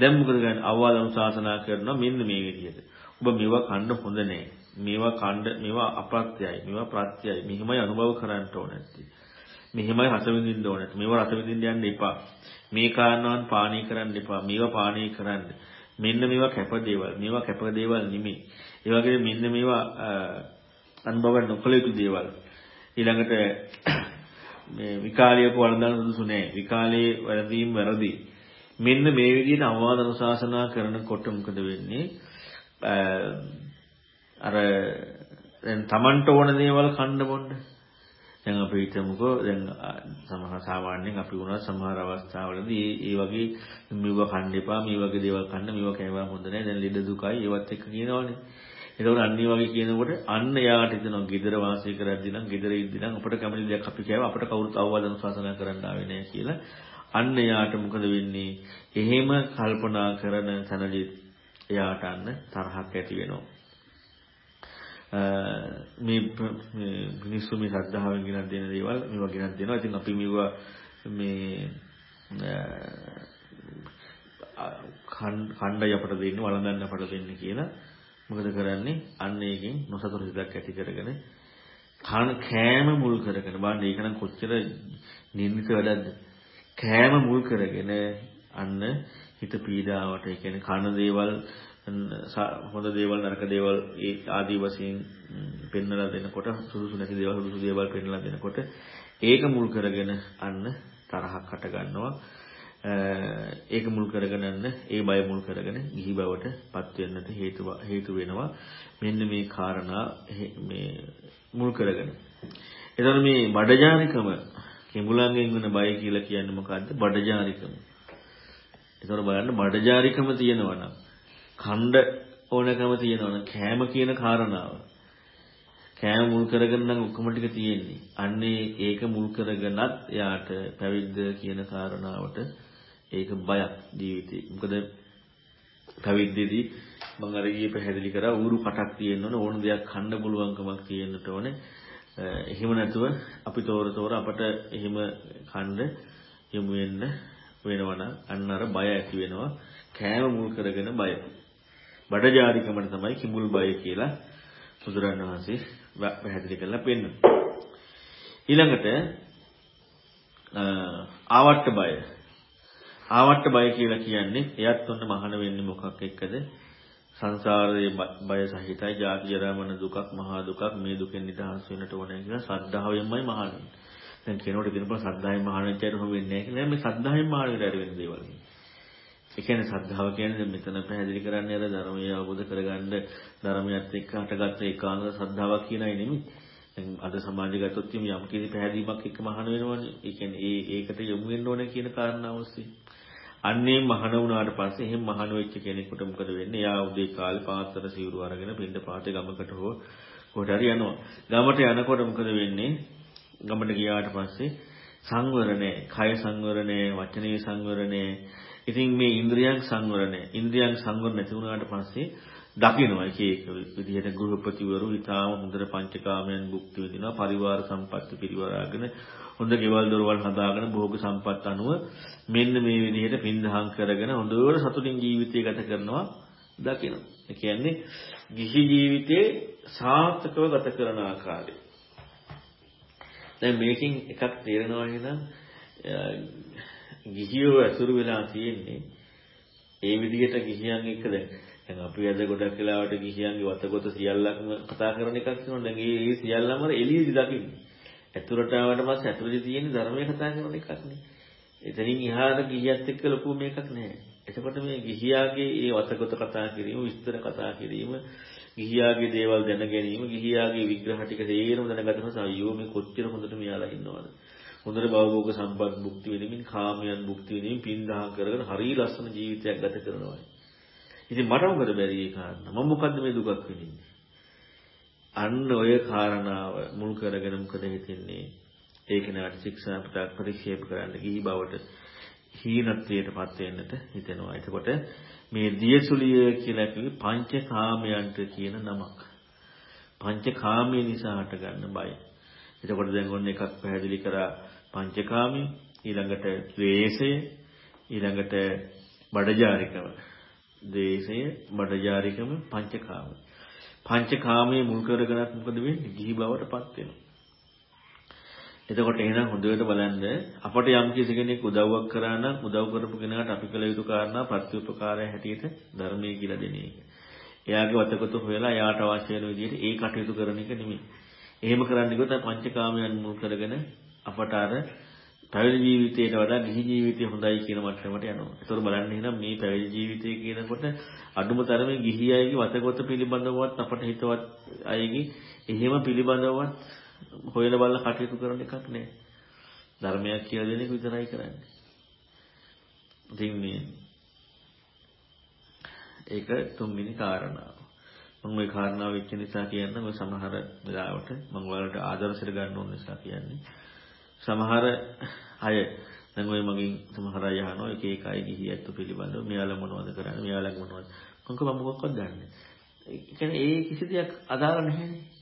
දැන් මොකද කරන්නේ? අවවාද අනුශාසනා කරනවා මෙන්න මේ විදිහට. ඔබ මේවා කන්න හොඳ නෑ. මේවා කන්න මේවා අප්‍රත්‍යයි. මේවා ප්‍රත්‍යයි. මෙහිමයි අනුභව කරන්න ඕන නැති. මෙහිමයි රස විඳින්න ඕන නැති. මේවා රස විඳින්න යන්න එපා. මේ කාරණාවන් පානීය කරන්න එපා. මේවා පානීය කරන්න. මෙන්න මේවා කැප දේවල්. මේවා කැප දේවල් නෙමෙයි. ඒ වගේම මෙන්න මේවා අනුභව නොකළ යුතු දේවල්. ඊළඟට මේ විකාලියක වළඳන සුදුසු නෑ. විකාලයේ වැරදීම් වැරදි. මෙන්න මේ විදිහට අවවාද අනුශාසනා කරනකොට මොකද වෙන්නේ? අර දැන් Tamanට ඕන දේවල් කන්න බොන්න. දැන් අපි හිතමුකෝ දැන් සමහර සාමාන්‍යයෙන් අපි වුණා සමහර අවස්ථාවලදී ඒ වගේ මෙව කන්න එපා මේ වගේ දේවල් කන්න මේව කෑවා හොඳ නැහැ දැන් ලෙඩ දුකයි ඒවත් එක්ක කියනවනේ. ඒකෝර අන්නේ වගේ කියනකොට අන්න යාට හිතනවා gedara වාසය කරද්දී නම් gedara ඉද්දී නම් අපිට කැමති දෙයක් අපි කෑවා අපිට කවුරුත් අවවාද අනුශාසනා කරන්න ආවේ නැහැ කියලා අන්න යාට මොකද වෙන්නේ? එහෙම කල්පනා කරන තැනදී එයාට අන්න තරහක් ඇති වෙනවා. මේ මිනිස්සු මේ ශ්‍රද්ධාවෙන් ගෙනත් දෙන දේවල් මේවා ගෙනත් දෙනවා. ඉතින් අපි මේවා මේ ඛණ්ඩය අපට දෙන්න වළඳන්න අපට දෙන්න කියලා මොකද කරන්නේ? අන්න ඒකෙන් නොසතුරු හිතක් ඇති කරගෙන කන කෑම මුල් කරගෙන බලන්න ඒක නම් කොච්චර නිර්මිත වැඩක්ද? කෑම මුල් කරගෙන අන්න හිත පීඩාවට ඒ කියන්නේ කන දේවල් හොඳ දේවල් නරක දේවල් ඒ ආදී වශයෙන් පෙන්වලා දෙනකොට සුදුසු නැති දේවල් සුදුසු දේවල් පෙන්වලා දෙනකොට ඒක මුල් කරගෙන අන්න තරහක් හට ගන්නවා. ඒක මුල් කරගෙන අන්න ඒ බය මුල් කරගෙන ගිහි බවට පත් වෙන්නට හේතු හේතු වෙනවා. මෙන්න මේ කාරණා මේ මුල් කරගෙන. එතකොට මේ බඩජානිකම කිඹුලන්ගෙන් වෙන බය කියලා කියන්නේ මොකද්ද? බඩජාරිකම. ඒතකොට බලන්න බඩජාරිකම තියෙනවා නම් ඛණ්ඩ ඕනකම තියෙනවා නම් කෑම කියන කාරණාව. කෑම මුල් කරගෙන නම් ඔක්කොම ටික තියෙන්නේ. අන්නේ ඒක මුල් කරගෙනත් යාට පැවිද්ද කියන කාරණාවට ඒක බයක් ජීවිතේ. මොකද පැවිද්දේදී මම අර ඊයේ පැහැදිලි කරා ඌරු කටක් තියෙන්න ඕන ඕන දෙයක් කන්න පුළුවන්කමක් තියෙන්නට ඕනේ. එහෙම නැතුව අපි තෝර තෝර අපට එහෙම කන්න යමු වෙන්න වෙනවනම් අන්න අර බය ඇති වෙනවා කෑම මුල් කරගෙන බය. බඩජාරිකමට තමයි කිඹුල් බය කියලා බුදුරණන් වහන්සේ පැහැදිලි කරලා පෙන්නනවා. ඊළඟට ආවට්ට බය. ආවට්ට බය කියලා කියන්නේ එයත් ඔන්න මහාන වෙන්නේ මොකක් එක්කද? සංසාරයේ බය සහිතයි ජාති ජරා මරණ දුකක් මහා දුකක් මේ දුකෙන් නිදහස් වෙන්නට ඕනේ කියලා සද්ධාවෙන්මයි මහාන වෙන්නේ. දැන් කෙනෙකුට කියනකොට සද්ධායෙන් මහාන වෙච්ච අයට හොම වෙන්නේ නැහැ කියලා. මේ සද්ධායෙන් මහාන වෙලා වෙන දේවල්. ඒ කියන්නේ සද්ධාව කියන්නේ මෙතන පැහැදිලි කරන්නේ අර ධර්මය අවබෝධ කරගන්න ධර්මයත් එක්ක හටගත්ත ඒකාන්ත සද්ධාවක් කියනයි නෙමෙයි. දැන් අද සමාජය ගත්තොත් යම් කිසි පැහැදීමක් එක්ක මහාන වෙනවනේ. ඒ කියන්නේ ඒ ඒකට යොමු වෙන්න ඕනේ කියන කාරණාව ඔස්සේ. අන්නේ මහාන වුණාට පස්සේ එහෙම මහාන වෙච්ච කෙනෙකුට මොකද වෙන්නේ? එයා උදේ කාලේ පාත්තර සිවුරු අරගෙන පින්ඩ පාතේ ගමකට හෝ කොට හරි යනවා. ගමට යනකොට මොකද වෙන්නේ? ගමට ගියාට පස්සේ සංවර නැහැ. කය සංවර නැහැ, වචනේ සංවර නැහැ. ඉතින් මේ ඉන්ද්‍රියන් සංවර නැහැ. ඉන්ද්‍රියන් සංවර නැති වුණාට පස්සේ දකිනවා එක එක විදිහට ගෘහපතිවරු ඊටාම හොඳට පංචකාමයන් භුක්ති විඳිනවා පරිවාර සම්පatti පිරිවරාගෙන හොඳ ගෙවල් දොරවල් හදාගෙන භෝග සම්පත් අනුව මෙන්න මේ විදිහට පින්දහම් කරගෙන හොඳට සතුටින් ජීවිතය ගත කරනවා දකිනවා. ඒ කියන්නේ ගිහි ජීවිතේ සාර්ථකව ගත කරන ආකාරය. දැන් මේකෙන් එකක් තේරෙනවා නේද? ගිහියෝ ඇසුරු වෙලා තියෙන්නේ ඒ විදිහට ගිහියන් එක්ක දැන් දැන් අපි අද ගොඩක් වෙලාවට ගිහියන්ගේ වතගොත සියල්ලක්ම කතා කරන එකක් තියෙනවා. දැන් ඒ සියල්ලම එළියදී දකින්නේ. ඇතුළට ආවට පස්සේ ඇතුළේ තියෙන ධර්මයේ කතා කරන එකක් නේ. එතනින් එහාට ගිහියත් එක්ක ලොකු මේකක් නැහැ. එතකොට මේ ගිහියාගේ ඒ වතගොත කතා කිරීම, විස්තර කතා කිරීම, ගිහියාගේ දේවල් දැන ගැනීම, ගිහියාගේ විග්‍රහ ටික තේරම දැනගත්තම අයියෝ මේ කොච්චර හොඳට මෙයාලා ඉන්නවද? හොඳට භවභෝග සම්පත් භුක්ති විඳින්මින් කාමයන් භුක්ති විඳින්මින් පින් දහම් කරගෙන හරිය ලස්සන ජීවිතයක් ගත කරනවා. ඉතින් මට මොකද බැරි ඒ කාරණා? මම මොකද්ද මේ දුකක් විඳින්නේ? අන්න ඔය කාරණාව මුල් කරගෙන මොකද හිතෙන්නේ? ඒක නට ශික්ෂා ප්‍රතික්ෂේප කරන්න ගිහි බවට හීනත්වයටපත් වෙන්නට හිතෙනවා. එතකොට මේ දියසුලිය කියලා කිව්වේ පංචකාමයන්ට කියන නමක්. පංචකාමයේ නිසා හටගන්න බය. එතකොට දැන් ඔන්න එකක් පැහැදිලි කරා පංචකාමී ඊළඟට ද්වේෂය ඊළඟට බඩජාරිකම ද්වේෂය බඩජාරිකම පංචකාම පංචකාමයේ මුල් කරගෙනත් මොකද වෙන්නේ ගිහි බවටපත් වෙනවා එතකොට එහෙනම් හොඳට බලන්න අපට යම් කිසි කෙනෙක් උදව්වක් කරා නම් උදව් කරපු කෙනාට අපි කළ යුතු කාරණා ප්‍රතිඋපකාරය හැටියට ධර්මයේ කියලා දෙන එක. එයාගේ වතකතු හොයලා එයාට අවශ්‍ය වෙන විදිහට ඒ කටයුතු කරන එක නෙමෙයි. එහෙම කරන්න ගියොත් පංචකාමයන් මුල් කරගෙන අපට අර පැවිදි ජීවිතයට වඩා ගිහි ජීවිතය හොඳයි කියන මට්ටමට යනවා. ඒතකොට බලන්න එහෙනම් මේ පැවිදි ජීවිතය කියනකොට අඩුම තරමේ ගිහි අයගේ වතගොත පිළිබඳවවත් අපට හිතවත් අයගේ එහෙම පිළිබඳවවත් හොයන බලලා කටයුතු කරන එකක් නෑ. ධර්මයක් කියලා දෙන එක විතරයි කරන්නේ. ඉතින් මේ ඒක තුන්වෙනි කාරණාව. මම ওই කාරණාව වෙච්ච නිසා කියන්නේ ඔය සමහර වෙලාවට මම ඔයාලට ආදර්ශයට ගන්න ඕන නිසා කියන්නේ. සමහර අය දැන් ඔය මගෙන් සමහර අය අහනවා එක එක අය ගිහි ඇත්ත පිළිබඳව මෙයාලා මොනවද කරන්නේ මෙයාලා මොනවද මොකක් මම මොකක්වත් දන්නේ. ඒ කියන්නේ ඒ කිසි දෙයක් අදාළ නැහැනේ.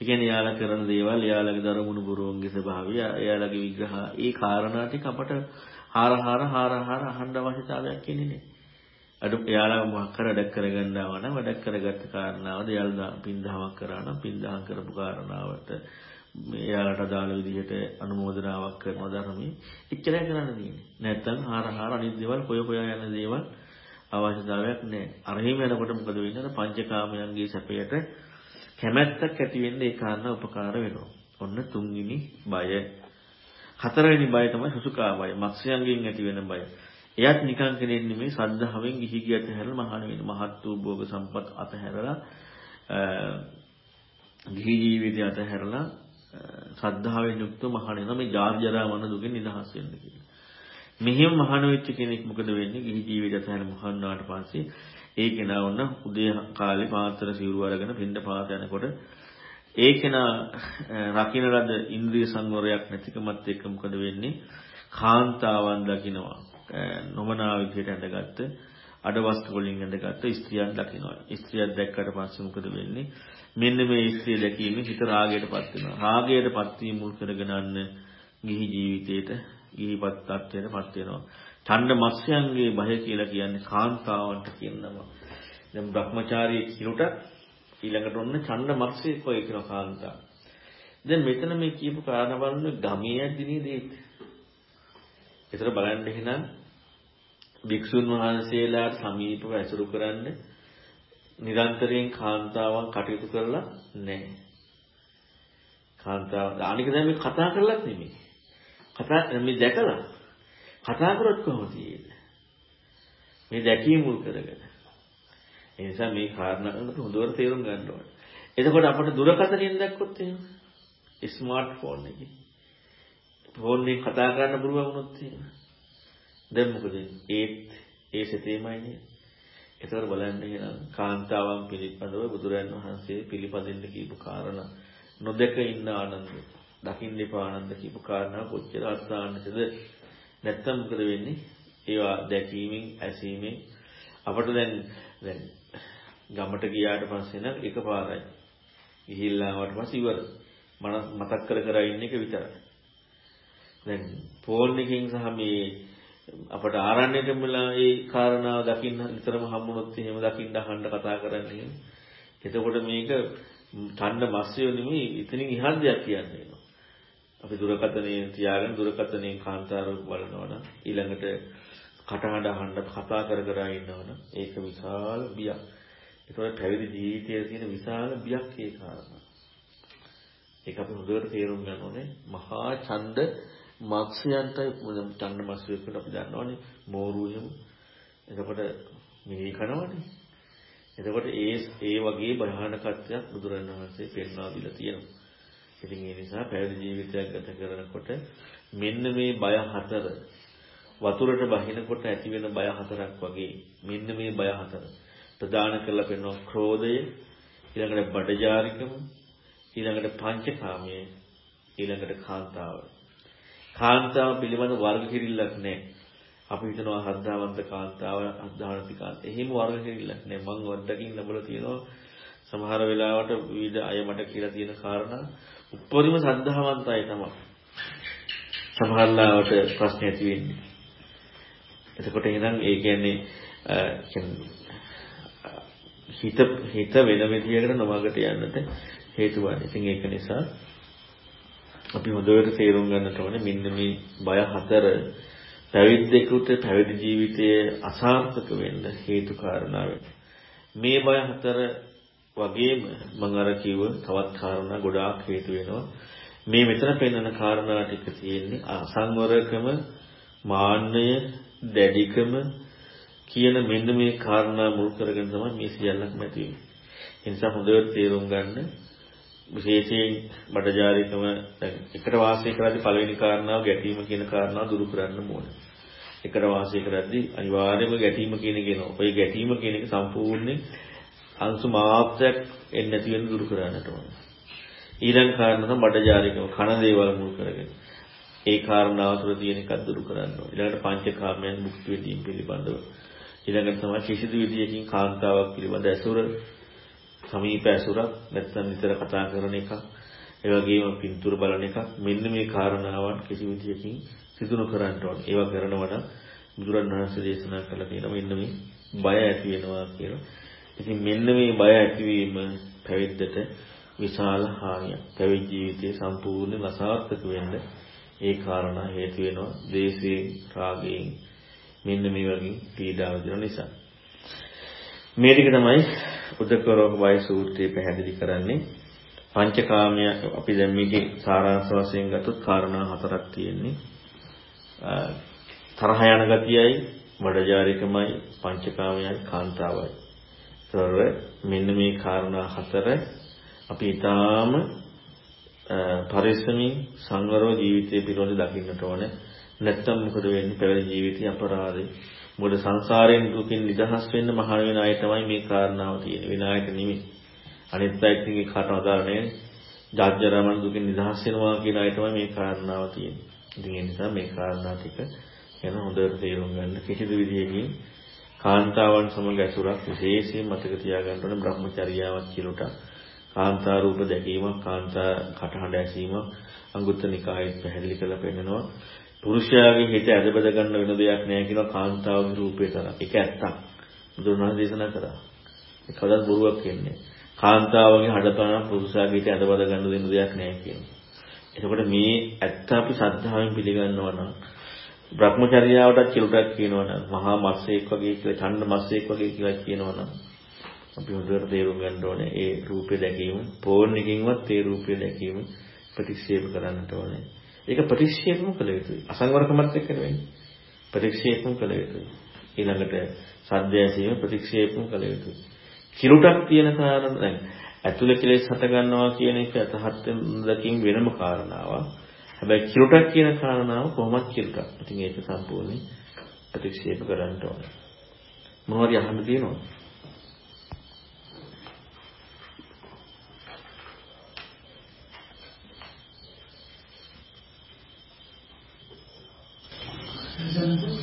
ඒ කියන්නේ යාලා කරන දේවල් යාලගේ දරමුණු බුරුවන්ගේ ස්වභාවය යාලගේ විග්‍රහ ඒ කාරණා ටික අපට හාර හාර හාර හාර අහන්න අවශ්‍යතාවයක් ඉන්නේ නැහැ. අඩු එයාලා මොකක් කර වැඩක් කරගන්නවා නම් වැඩක් කරගත්ත කාරණාවද එයාලා පින්දහමක් කරා නම් පින්දහම් කරපු කාරණාවට එයාලට අදාළ විදිහට අනුමೋದනාවක් කරනවා ධර්මයේ එච්චරයි කරන්න තියෙන්නේ. නැත්තම් හාර හාර අනිත් දේවල් කොය කොය යන දේවල් අවශ්‍යතාවයක් නැහැ. අරහිම යනකොට මොකද වෙන්නේ? පංචකාමයන්ගේ සැපයට කැමැත්තක් ඇති වෙන්න ඒ කාරණා උපකාර වෙනවා. ඔන්න තුන්වෙනි බය. හතරවෙනි බය තමයි සුසුකා බය. මත්ස්‍යයන්ගෙන් ඇති වෙන බය. එයත් නිකන් කෙනෙක් නෙමෙයි සද්ධාවෙන් ගිහි ගියත හැරලා මහාන වෙන මහත් වූ භෝග සම්පත් අතහැරලා ගිහි ජීවිතය අතහැරලා සද්ධාවෙන් යුක්ත මහාන වෙන මේ ජාති ජරා මරණ දුකෙන් නිදහස් වෙන්න කියලා. මෙහෙම මහාන වෙච්ච කෙනෙක් මොකද වෙන්නේ? ගිහි ජීවිතය අතහැර මහාන වුණාට පස්සේ ඒ කෙනා වුණ උදේ කාලේ පාත්‍ර සිවුරු අරගෙන පින්ඩ පාත යනකොට ඒ කෙනා රකින්න ලද ඉන්ද්‍රිය සංවරයක් නැතිකමත් එක්ක මොකද වෙන්නේ? කාන්තාවන් දකින්නවා. නොමනා විදිහට ඇඳගත්ත අඩවස්තු වලින් ඇඳගත්ත ස්ත්‍රියක් දකින්නවා. ස්ත්‍රියක් දැක්කට පස්සේ මොකද වෙන්නේ? මෙන්න මේ ස්ත්‍රිය දැකීමෙන් හිත රාගයටපත් වෙනවා. රාගයටපත් වීම මුල් කරගෙන අන්න ගිහි ජීවිතේට ගිහිපත් තත්ත්වයටපත් වෙනවා. ඡණ්ඩ මත්ස්‍යයන්ගේ බය කියලා කියන්නේ කාන්තාවන්ට කියන නම. දැන් Brahmachari කිනුට ඊළඟට ඔන්න ඡණ්ඩ මත්ස්‍ය කොයි කියන කාන්තාව. දැන් මෙතන මේ කියපු කාරණා බලන්න ගමේ ඇද්දිනේ දෙයක්. ඒතර බලන්න එහෙනම් භික්ෂුන් වහන්සේලාට සමීපව ඇසුරු කරන්න නිරන්තරයෙන් කාන්තාවන් කටයුතු කරලා නැහැ. කාන්තාව අනික දැන් මේ කතා කරලත් නෙමෙයි. කතා මේ දැකලා කතා කරොත් කොහොමද මේ දැකීම මුල් කරගෙන. ඒ නිසා මේ කාරණා කරනකොට හොඳට තේරුම් ගන්න ඕනේ. එතකොට අපිට දුරකථනයෙන් දැක්කොත් එහෙම. ස්මාර්ට් ෆෝන් එකේ. ෆෝන් එකේ කතා කරන්න පුළුවන් වුණොත් එහෙම. දැන් මොකද? ඒත් ඒ සිතේමයි නේද? ඒතර බලන්න එහෙනම් කාන්තාවන් පිළිපදව බුදුරන් වහන්සේ පිළිපදින්න කියපු කාරණා නොදක ඉන්න ආනන්ද. දකින්න එපා ආනන්ද කියපු කාරණා කොච්චර අර්ථාන්විතද නැත්තම් මොකද වෙන්නේ? ඒවා දැකීමෙන් ඇසීමෙන් අපට දැන් දැන් ගමට ගියාට පස්සේ නම් එකපාරයි. ගිහිල්ලා ආවට පස්සේ ඉවර. මතක් කර කර ඉන්න එක විතරයි. දැන් ෆෝන් එකකින් සහ මේ අපට ආරණ්‍යයට මුලා ඒ කාරණාව දකින්න විතරම හම්බුනොත් එහෙම දකින්න අහන්න කතා කරන්නේ. එතකොට මේක ඡණ්ඩ මස්සිය නෙමෙයි ඉතින් ඉහළ දෙයක් කියන්නේ. අපි දුරකථනයේ තියාගෙන දුරකථනයේ කාන්තාරව බලනවනම් ඊළඟට කටහඬ අහන්න කතා කර කර ඉන්නවනම් ඒක විශාල බියක්. ඒතකොට පැවිදි ජීවිතයේ තියෙන විශාල බියක් ඒ කාරණා. ඒක අපි හොඳට තේරුම් ගන්න ඕනේ. මහා ඡන්ද මත්ස්‍යයන්ටයි ඡන්ද මත්ස්‍යයකට අපි දන්නවනේ මෝරු එහෙම. එතකොට මිනී කනවනේ. එතකොට ඒ ඒ වගේ භයානකත්වයක් බුදුරණවහන්සේ පෙන්වා දීලා තියෙනවා. ඉතින් ඒ නිසා පැවිදි ජීවිතයක් ගත කරනකොට මෙන්න මේ බය හතර වතුරට බහිනකොට ඇති වෙන බය හතරක් වගේ මෙන්න මේ බය හතර. ප්‍රදාන කරලා පෙන්වන ක්‍රෝධය ඊළඟට බඩජාරිකම ඊළඟට පංචකාමයේ ඊළඟට කාන්තාව. කාන්තාව පිළිබඳ වර්ග කිරිල්ලක් නැහැ. අපි හිතනවා හද්ධාවන්ත කාන්තාව අද්ධානති කාන්ත. එහෙම වර්ග කිරිල්ලක් නැහැ. මම වඩකින් ලැබලා තියෙනවා සමහර වෙලාවට විවිධ අය මට කියලා තියෙන කාරණා උපරිම සද්ධාවන්තය තමයි. සමහරලාවට ප්‍රශ්න ඇති වෙන්නේ. එතකොට එහෙනම් ඒ කියන්නේ හිත හිත වෙන විදියකට නොමගට යන්නට හේතු වන්නේ. ඉතින් ඒක නිසා අපි හොඳට තේරුම් ගන්නට ඕනේ මෙන්න මේ බය හතර පැවිද්දෙකුට පැවිදි ජීවිතයේ අසාර්ථක වෙන්න හේතු කාරණා මේ බය හතර වගේම මම අර කිව්ව තවත් කාරණා ගොඩාක් හේතු වෙනවා. මේ මෙතන පෙන්වන කාරණා ටික තියෙන්නේ අසංවරකම, මාන්නය, දැඩිකම කියන මෙන්න මේ කාරණා මුල් කරගෙන තමයි මේ සියල්ලක්ම ඇති වෙන්නේ. ඒ නිසා හොඳට තේරුම් ගන්න විශේෂයෙන් බඩජාරිකම දැන් එකට වාසය කරද්දී පළවෙනි කාරණාව ගැටීම කියන කාරණාව දුරු කරන්න ඕනේ. එකට වාසය කරද්දී අනිවාර්යයෙන්ම ගැටීම කියන එක එනවා. ඔය ගැටීම කියන එක සම්පූර්ණයෙන් අංශු මාත්‍රයක් එන්නේ නැති වෙන දුරු කරන්නට ඕනේ. ඊළඟ කාරණා තමයි බඩජාරිකම කන දේවල් මුල් කරගෙන. ඒ කාරණාව තුළ තියෙන එකක් දුරු කරන්න ඕනේ. ඊළඟට පංචකාමයන් මුක්ති වීම පිළිබඳව. ඊළඟට තමයි කිසිදු විදියකින් කාන්තාවක් පිළිබඳ ඇසුර සමීප ඇසුරක් නැත්නම් නිතර කතා කරන එකක් ඒ වගේම පින්තූර බලන එකක් මෙන්න මේ කාරණාවන් කිසි විදියකින් සිදු නොකරන්න ඕනේ. ඒවා කරනවා නම් බුදුරණවහන්සේ දේශනා කළා තියෙනවා මෙන්න මේ බය ඇති වෙනවා කියලා. ඉතින් මෙන්න මේ බය ඇතිවීම පැවිද්දට විශාල හානියක්. පැවිදි ජීවිතයේ සම්පූර්ණ අසාර්ථක වෙන්න ඒ කාරණා හේතු වෙනවා. දේශයෙන්, රාගයෙන් මෙන්න මේ වගේ පීඩාව දෙන නිසා. මේ ටික තමයි උදකරෝග වය සූත්‍රයේ පැහැදිලි කරන්නේ. පංචකාමය අපි දැන් මේකේ සාරාංශ වශයෙන් ගත්තොත් කාරණා හතරක් තියෙන්නේ. තරහ යන ගතියයි, වඩජාරිකමයි, පංචකාමයයි, කාන්තාවයි. ඒතර මෙන්න මේ කාරණා හතර අපි ඊටාම පරිස්සමින් සංවරව ජීවිතය පිළිබඳ දකින්නට ඕනේ. නැත්තම් මොකද වෙන්නේ? පැවිදි ජීවිතය අපරාධේ. මොකද සංසාරයෙන් දුකින් නිදහස් වෙන්න මහාන වෙන අය තමයි මේ කාරණාව තියෙන්නේ. වෙන අයට නෙමෙයි. අනිත් අයට ඉතින් ඒ කාට අදාළ නැහැ. ජාත්‍යරමණ දුකින් නිදහස් වෙනවා කියන අය තමයි මේ කාරණාව තියෙන්නේ. ඉතින් ඒ නිසා මේ කාරණා ටික ගැන හොඳට තේරුම් ගන්න කිසිදු විදියකින් කාන්තාවන් සමග ඇසුරක් විශේෂයෙන් මතක තියාගන්න ඕනේ බ්‍රහ්මචර්යාවක් කියලට කාන්තා රූප දැකීමක් කාන්තා කටහඬ ඇසීමක් අංගුත්තර නිකායේ පැහැදිලි කරලා පෙන්නනවා පුරුෂයාගේ හිත ඇදබද ගන්න වෙන දෙයක් නෑ කියනවා කාන්තාවගේ රූපේ තරම්. ඒක ඇත්තක්. බුදුරණන් දේශනා කරා. ඒක කවදාවත් බොරුවක් කියන්නේ. කාන්තාවගේ හඩතන පුරුෂයාගේ හිත ඇදබද ගන්න දෙන්න දෙයක් නෑ කියනවා. එතකොට මේ ඇත්ත අපි සද්ධාවෙන් පිළිගන්නවා නම් භ්‍රමචර්යාවටත් කිලුටක් කියනවා නම් මහා මස්සෙක් වගේ කියලා ඡණ්ඩ මස්සෙක් වගේ කියලා කියනවා නම් අපි හොඳට තේරුම් ගන්න ඕනේ ඒ රූපේ දැකීම ෆෝන් එකකින්වත් ඒ රූපේ දැකීම ප්‍රතික්ෂේප කරන්නට ඕනේ. ඒක ප්‍රතික්ෂේපම කළ යුතුයි. අසංවරකමත් එක්ක නෙවෙයි. ප්‍රතික්ෂේපම කළ යුතුයි. ඊළඟට සද්ද ඇසීම ප්‍රතික්ෂේපම කළ යුතුයි. කිරුටක් තියෙන කාරණා දැන් ඇතුළේ කෙලෙස් හට ගන්නවා කියන එක අතහත් දකින් වෙනම කාරණාවක්. හැබැයි කිරුටක් කියන කාරණාව කොහොමද කිරුටක්. ඉතින් ඒක සම්පූර්ණයෙන් ප්‍රතික්ෂේප කරන්න ඕනේ. මොනවද අහන්න තියෙනවද?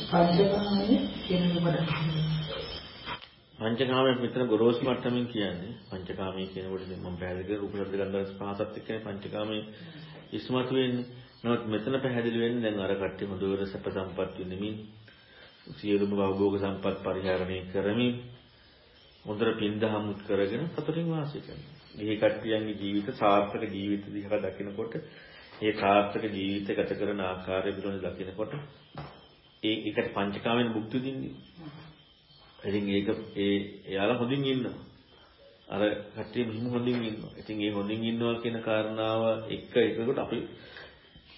පංචකාමයේ කියන කොට පංචකාමයේ මෙතන ගොරෝසු මට්ටමින් කියන්නේ පංචකාමයේ කියනකොට මම පැහැදිලි කරේ රූප ශබ්ද ගන්ධ පහසත් එක්කනේ පංචකාමයේ ඉස්මතු වෙන්නේ. නමුත් මෙතන පැහැදිලි වෙන්නේ දැන් අර කට්ටිය හොඳට සැප සම්පත් විඳමින් සියලුම භෝග සම්පත් පරිහරණය කරමින් හොඳට පින්දහමුත් කරගෙන සතුටින් වාසය කරනවා. මේ කට්ටියන්ගේ ජීවිත සාර්ථක ජීවිත දිහා දකිනකොට ඒ සාර්ථක ජීවිත ගත කරන ආකාරය පිළිබඳ දකිනකොට ඒ එකට පංචකාමෙන් භුක්ති විඳින්නේ. ඉතින් ඒක ඒ එයාලා හොඳින් ඉන්නවා. අර කට්ටිය මෙහිම හොඳින් ඉන්නවා. ඉතින් ඒ හොඳින් ඉන්නවා කියන කාරණාව එක්ක එකකට අපි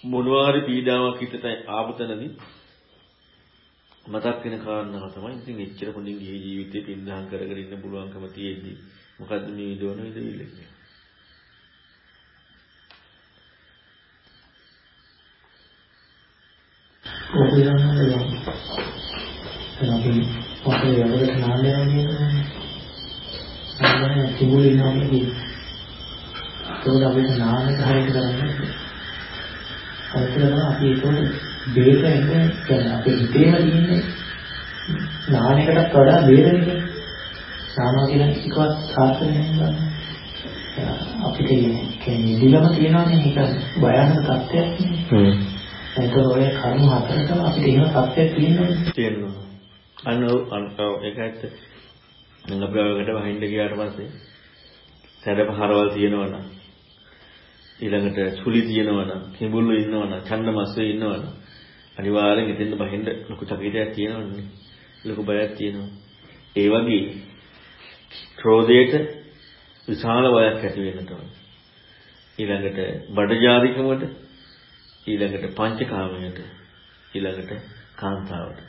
මොනවාරි පීඩාවක් හිතට ආපතනදී මතක් වෙන කාරණාව තමයි ඉතින් එච්චර හොඳින් ගිහි ජීවිතේ පින්දහම් කරගෙන ඉන්න පුළුවන්කම තියෙද්දි මොකද්ද මේ විදෝන විදවිල්ල කියන්නේ ඔබිරන්නද යම් අපි අපේ වැඩකට නාලයක් කියනවා අන්න තිබුණේ ඉන්නවා කියන්නේ. ඒක අපිට නාමක හරියට කරන්නේ. අයිතලා අපි ඒකට බේර එක කියන්නේ අපේ හිතේම තියෙන්නේ නානයකටත් වඩා බේරෙන්නේ. නානවා කියන එකවත් සාර්ථක නෙමෙයි. අපිට කියන්නේ දිලම තියනවානේ මේක භයානක තත්ත්වයක් නේ. හ්ම්. ඒක ඔය කර්ම හතරටම අපිට එහෙම තත්ත්වයක් තියෙනවා. තියෙනවා. අන්න අන්න ඒකත් දැන් අපි ඔයකට වහින්න ගියාට පස්සේ සැඩපහරවල් තියෙනවනම් ඊළඟට සුලි තියෙනවනම් කිඹුල්ලු ඉන්නවනම් ඡන්දමස්සේ ඉන්නවනම් අනිවාර්යෙන් ඉතින් බහින්න ලොකු චකිතයක් තියෙනවනේ. ලොකු බයක් තියෙනවා. ඒ වගේ ක්‍රෝධයට විශාල බයක් ඇති වෙන්නට ඕන ඊළඟට බඩජාරිකමට ඊළඟට පංචකාමයට ඊළඟට කාන්තාවට.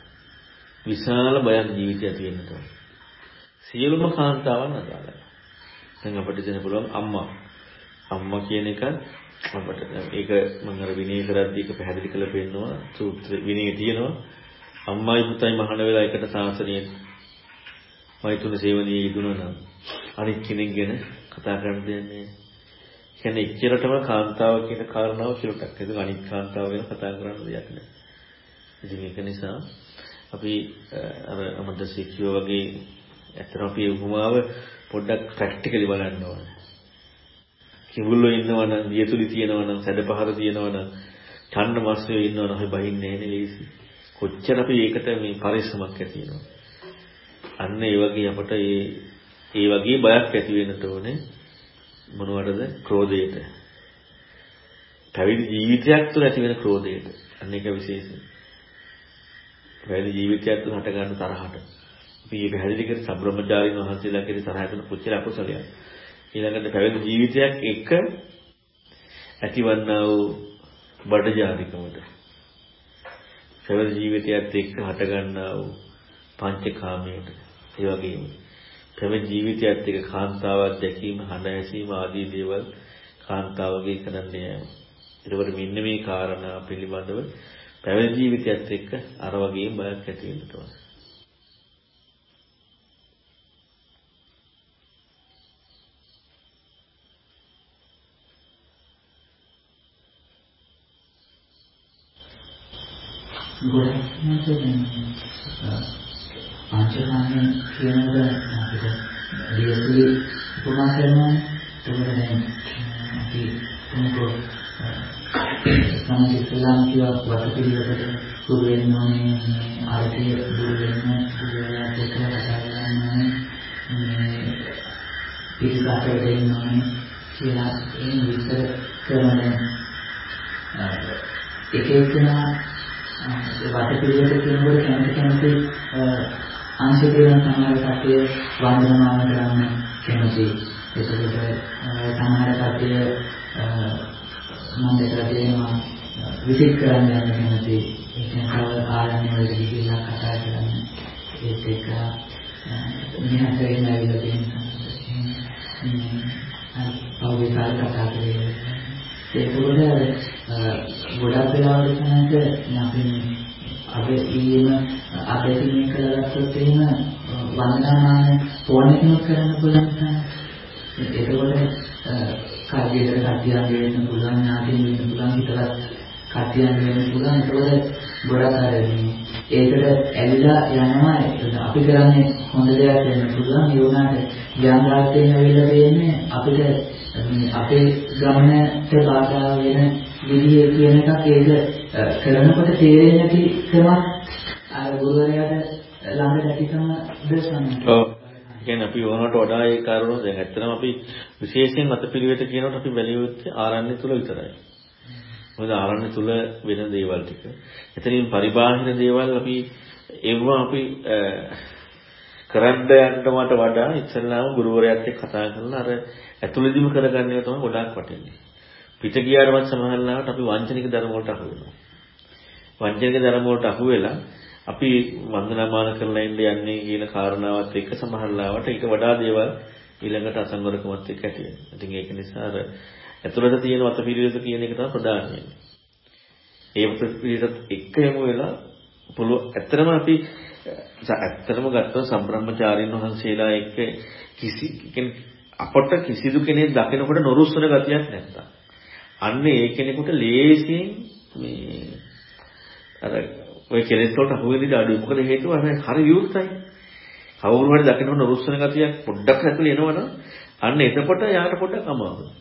විශාල බයක් ජීවිතය ඇති වෙන්නට ඕන සියලුම කාන්තාවන් අදාළයි. දැන් අපිට දෙන්න පුළුවන් අම්මා. අම්මා කියන එක අපිට ඒක මම අර විනය කරද්දී ඒක පැහැදිලි කරලා පෙන්නනවා සූත්‍ර විනය තියෙනවා. අම්මයි පුතයි මහාන වෙලා එකට සාසනිය මෛතුන සේවනයේ යෙදුණා නම් අනිත් කෙනෙක් ගැන කතා කරන්න දෙන්නේ කියන්නේ ඉච්චරටම කාන්තාව කියන කාරණාව සිලුටක්. ඒක අනිත් කාන්තාව ගැන කතා කරන්න දෙයක් නෑ. ඉතින් ඒක නිසා අපි අර අමදසිය කියෝ වගේ ඇත්තටම අපි උපමාව පොඩ්ඩක් ප්‍රැක්ටිකලි බලන්න ඕනේ. කිඹුල්ලෝ ඉන්නවනම්, දියතුලි තියෙනවනම්, සැඩපහර තියෙනවනම්, ඡන්න මස්යෝ ඉන්නවනම් අපි බහින්නේ නැහැ නේද? කොච්චර අපි ඒකට මේ පරිස්සමක් ඇති වෙනවද? අන්න ඒ වගේ අපට ඒ ඒ වගේ බයක් ඇති වෙන්නට ඕනේ මොනවටද? ක්‍රෝධයට. පැවිදි ජීවිතයක් තුළ ඇති වෙන ක්‍රෝධයට. අන්න ඒක විශේෂයි. පැවිදි ජීවිතයක් තුළ හට ගන්න තරහට. අපි මේ පැහැදිලි කර සබ්‍රමචාරින් වහන්සේලා කෙරේ තරහ කරන කොච්චර අකුසලයක්. ඊළඟට පැවිදි ජීවිතයක් එක ඇතිවන්නා වූ බඩජාතිකමට. පැවිදි ජීවිතයත් එක්ක හටගන්නා වූ පංචකාමයට. ඒ වගේම පැවිදි ජීවිතයත් එක්ක කාන්තාවක් දැකීම, හඬ ඇසීම ආදී දේවල් කාන්තාවගේ කරන්නේ යෑම. ඒකවල මෙන්න මේ කාරණා පිළිබඳව පැවිදි ජීවිතයත් එක්ක අර වගේම බයක් ඇති වෙන්න ඕනේ. ගොඩක් පංචකාමයේ කියනකොට අපිට දියසුලි උපමා කරනවා එතකොට දැන් අපි මොකෝ සමහර ඉස්ලාම් කියව වටපිළිවෙලකට සුදු වෙන්න ඕනේ ආර්ථික දුර වෙන්න දුරට කතා කරන්න පිළිකාට දෙන්න ඕනේ කියලා එහෙම විස්තර කරන එක එකනා වටපිළිවෙත කියනකොට කැමති කැමති අංශ කියන සමහර කට්ටිය වන්දනාමාන කරන්න කැමති. ඒකකට සමහර කට්ටිය මම දැකලා තියෙනවා විසිට කරන්න යන්න කැමති. ඒ කියන්නේ කවර ආරණ්‍ය වලට ගිහිල්ලා කතා කරන්න. ඒත් එක මෙහාට එන්න ඇවිල්ලා තියෙනවා. පෞද්ගලික කතා කරේ. ඒකවල ගොඩක් වෙලාවට තමයි අපි අද ඊයේම අධ්‍යයනය කරගත්තොත් එහෙම වන්දනාමාන ෆෝන් කරන්න පුළුවන් තමයි. ඒකවල කාර්යයකට කටියන් වෙන්න පුළුවන් ඥාතින් වෙන්න පුළුවන් හිතවත් කටියන් වෙන්න පුළුවන්. ඒකවල ගොඩක් අර ඒකට ඇලිලා යනවා අපි කරන්නේ හොඳ දෙයක් වෙන්න පුළුවන්. ඒ වුණාට ඥානදායකයෙන් ඇවිල්ලා තියෙන්නේ අපිට අපේ ගමනට බාධා වෙන විදිය කියන එකක් ඒක කරනකොට තේරෙන්නේ නැති කමක් අර ගුරුවරයාට ළඟ නැතිකම දසන්නේ. ඔව්. කියන්නේ අපි වුණාට වඩා ඒ කාරණා දැන් ඇත්තටම අපි විශේෂයෙන් අතපිළිවෙත කියනකොට අපි බැලිය යුත්තේ ආරණ්‍ය තුල විතරයි. මොකද ආරණ්‍ය තුල වෙන දේවල් ටික. එතනින් පරිබාහිර දේවල් අපි ඒවා අපි කරන්න යන්නවට වඩා ඉස්සෙල්ලාම ගුරුවරයාත් එක්ක කතා කරලා අර ඇතුළේදීම කරගන්න එක තමයි ගොඩාක් වටින්නේ. පිට ගියාට සමහරවිට අපි වංචනික ධර්ම වලට අහු වෙනවා. වංචනික ධර්ම වලට අහු වෙලා අපි වන්දනාමාන කරලා ඉන්න යන්නේ කියන කාරණාවත් එක්ක සමහරවිට ඊට වඩා දේවල් ඊළඟට අසංවරකමත් එක්ක ඇති වෙනවා. ඉතින් ඒක නිසා අර ඇතුළත තියෙන වතපිරිවෙත කියන එක තමයි ප්‍රධාන වෙන්නේ. ඒ වතපිරිවෙතත් එක්ක යමු වෙලා පුළුවන් ඇත්තටම අපි ඇත්තටම ගත්තොත් සම්බ්‍රහ්මචාරින් වහන්සේලා එක්ක කිසි අපට කිසිදු කෙනෙක් දකිනකොට නොරුස්සන ගතියක් නැත්තම් අන්න ඒ කෙනෙකුට ලේසියෙන් මේ අර ඔය කෙලෙස් වලට අහු වෙන්නේ අඩුයි. මොකද හේතුව අර හරි විවෘතයි. කවුරු හරි දකිනකොට නොරුස්සන ගතියක් පොඩ්ඩක් ඇතුලේ එනවනම් අන්න එතකොට යාට පොඩ්ඩක් අමාරුයි.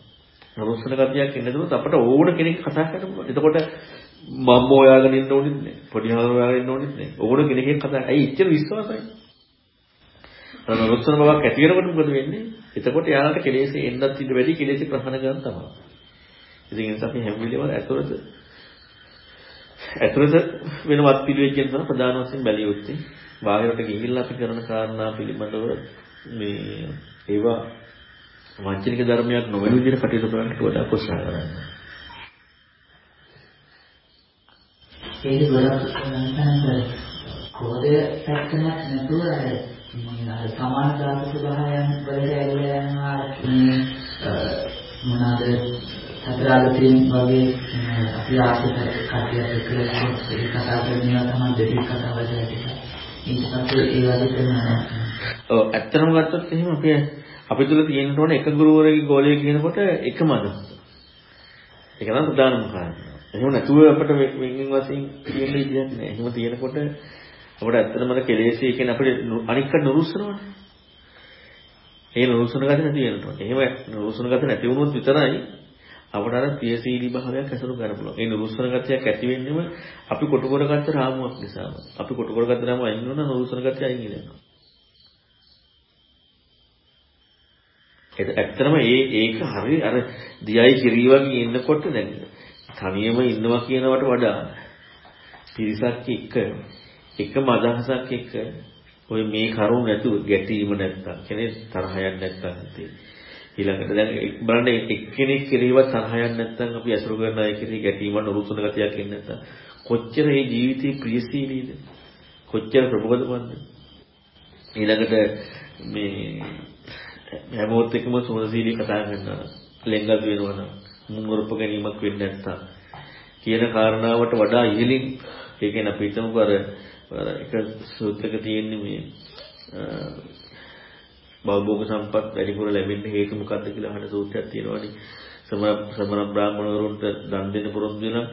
නොරුස්සන ගතියක් එන්න දුන්නොත් අපට ඕන කෙනෙක් කතා කරන්න පුළුවන්. එතකොට මම හොයාගෙන ඉන්න ඕනෙත් නෑ. පොඩි හාමුදුරුවෝ හොයාගෙන ඉන්න ඕනෙත් නෑ. ඕන කෙනෙක්ගෙන් කතා. ඇයි ඉච්චර විශ්වාසයි? අර නොරුස්සන බවක් ඇති වෙනකොට මොකද වෙන්නේ? එතකොට යාලට කෙලෙස් එන්නත් ඉඳ වැඩි කෙලෙස් ප්‍රහාණ ගන්න තමයි. ඉතින් ඒ නිසා අපි හැම වෙලේම ඇතුළත ඇතුළත වෙනවත් පිළිවෙත් කියන තමයි ප්‍රධාන වශයෙන් බැලිය යුත්තේ. බාහිරට ගිහිල්ලා අපි කරන කාරණා පිළිබඳව මේ ඒවා වංචනික ධර්මයක් නොවන විදිහට කටයුතු කරන්නට වඩා උත්සාහ කරන්න. ඒක ගොඩක් කෝදය පැත්තමක් නැතුව අර සමාන ධාතු ස්වභාවයන් වලට ඇවිල්ලා යනවා මොනවාද සතරාගතීන් වගේ අපි ආසිත කටියක් එක්ක කතා කරනවා තමයි දෙවි කතාව වලට ඊට පස්සේ ඒ වගේ කරනවා. ඔව් ඇත්තම ගත්තොත් එහෙම අපි අපි තුල තියෙන්න ඕන එක ගුරුවරයෙක් ගෝලයෙක් කියනකොට එකම අදහස. ඒක තමයි ප්‍රධානම කාරණා. එහෙම නැතුව අපිට වෙනින් වශයෙන් කියන විදියක් නෑ. එහෙම තියෙනකොට අපිට ඇත්තටම අර කෙලෙසි කියන්නේ අපිට අනික්ක නුරුස්සනවනේ. ඒ නුරුස්සන ගතිය නැති වෙනවා. එහෙම නුරුස්සන ගතිය නැති වුණොත් විතරයි අපට අර ප්‍රියසීලී භාවයක් ඇසුරු කරන්න පුළුවන්. ඒ නුරුස්සන ගතියක් ඇති වෙන්නේම අපි කොටු කරගත්ත රාමුවක් නිසාම. අපි කොටු කරගත්ත රාමුව අයින් වුණා නුරුස්සන ගතිය අයින් වෙනවා. ඒක ඇත්තටම ඒ ඒක හරි අර දියයි කිරි වගේ ඉන්නකොට දැන් තනියම ඉන්නවා කියනවට වඩා පිරිසක් එක්ක එකම අදහසක් එක්ක ඔය මේ කරුණ නැතුව ගැටීම නැත්තම් කෙනෙක් තරහයක් නැත්තම් ඊළඟට දැන් බලන්න එක්කෙනෙක් කෙරෙහිවත් තරහයක් නැත්තම් අපි අසුරු කරන අය කෙරෙහි ගැටීමක් නුරුසුන ගතියක් එන්නේ නැත්තම් කොච්චර මේ ජීවිතේ ප්‍රියශීලීද කොච්චර ප්‍රබෝධවත්ද? ඊළඟට මේ හැමෝත් එක්කම සුවඳශීලී කතා කරනවා ලෙන්ගත් වෙනවා නම් මුංගුරුප ගැනීමක් වෙන්නේ නැත්තම් කියන කාරණාවට වඩා ඉහළින් ඒ කියන්නේ අපි හිතමුකෝ අර අර එක සූත්‍රයක තියෙන්නේ මේ බෞද්ධ සම්පත් වැඩිපුර ලැබෙන්න හේතු මොකක්ද කියලා අහන සූත්‍රයක් තියෙනවානේ සමන සමන බ්‍රාහ්මණවරුන්ට දන් දෙන්න පුරුදු වෙලා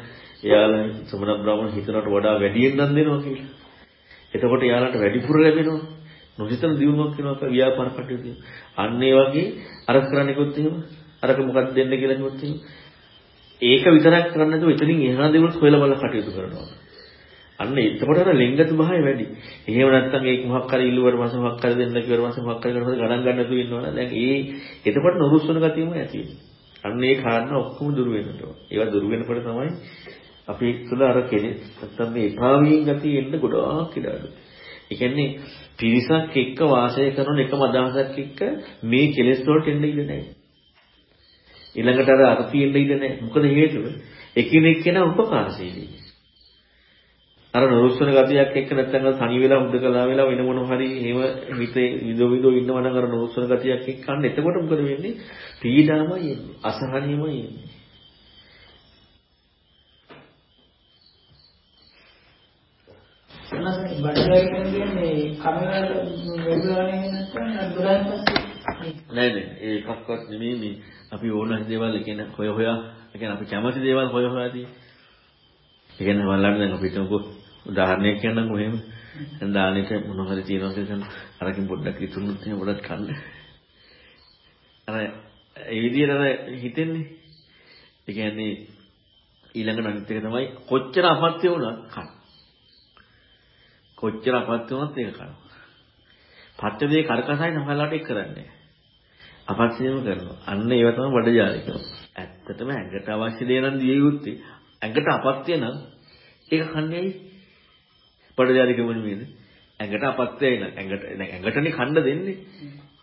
එයාලා සමන බ්‍රාහ්මණ හිතනට වඩා වැඩියෙන් දන් දෙනවා කියලා. එතකොට එයාලට වැඩිපුර ලැබෙනවා. නොහිතන දියුණුවක් වෙනවා ව්‍යාපාර කටයුතු. අන්න ඒ වගේ අර කරන්නේකොත් එහෙම අරක මොකක්ද දෙන්න කියලා කිව්වොත් එහෙම ඒක විතරක් කරන්නේ නැතුව එතනින් එහා දේවල් හොයලා බලලා කටයුතු කරනවා. අන්න එතකොට අර ලිංගත භාවය වැඩි. එහෙම නැත්නම් ඒක මොකක් හරි ඉල්ලුවට මාස මොකක් හරි දෙන්න කියලා මාස මොකක් හරි කරනකොට ගණන් ගන්න නැතුව ඉන්නවනේ. දැන් ඒ එතකොට නොරුස්සන ගතියම ඇති අන්න ඒ කාරණා ඔක්කොම දුරු වෙනවා. ඒවා දුරු වෙනකොට තමයි අපි තුළ අර කෙනෙක් නැත්නම් මේ එපා වීම ගතිය එන්න ගොඩාක් ඉඩ අඩුයි. ඒ කියන්නේ පිරිසක් එක්ක වාසය කරන එකම අදහසක් එක්ක මේ කෙලෙස් වලට එන්න ඉඩ නැහැ. ඊළඟට අර අර තියෙන්න ඉඩ නැහැ. මොකද හේතුව? එකිනෙක කෙනා උපකාරශීලී. අර නුරුස්සන ගතියක් එක්ක නැත්නම් තනි වෙලා උද්දකලා වෙලා වෙන මොන හරි එහෙම හිතේ විදෝ විදෝ ඉන්නවා නම් අර නුරුස්සන ගතියක් එක්ක අන්න එතකොට මොකද වෙන්නේ? පීඩාමයි එන්නේ. අසහනියමයි එන්නේ. එනසනේ බඩේ කියන්නේ කමරාල වෙබුලානේ නැත්නම් දුරන් පස්සේ නෑ නෑ ඒකක්වත් නෙමෙයි මේ අපි ඕන දේවල් කියන හොය හොයා ඒ කියන්නේ අපි කැමති දේවල් හොය හොයා තියෙන්නේ. ඒ කියන්නේ වල්ලාට දැන් අපිට මොකෝ උදාහරණයක් කියන්නම්කො එහෙම. දැන් දානෙට මොන හරි තියනවා කියලා අරකින් පොඩ්ඩක් ඉතුරුනොත් එහෙම පොඩ්ඩක් කන්න. අර ඒ විදිහට අර හිතෙන්නේ. ඒ කියන්නේ ඊළඟ අනිත් එක තමයි කොච්චර අපත්‍ය වුණත් කන්න. කොච්චර අපත්‍ය වුණත් ඒක කරනවා. පත්‍ය දේ කරකසයි සමහරවිට ඒක කරන්නේ. අපත්‍යම කරනවා. අන්න ඒව තමයි බඩජාරික. ඇත්තටම ඇඟට අවශ්‍ය දේ නම් දිය යුත්තේ. ඇඟට අපත්‍ය නම් ඒක කන්නේ ඇයි? බඩජාරිකම නෙමෙයිද? ඇඟට අපත්‍යයි නම් ඇඟට ඇඟටනේ කන්න දෙන්නේ.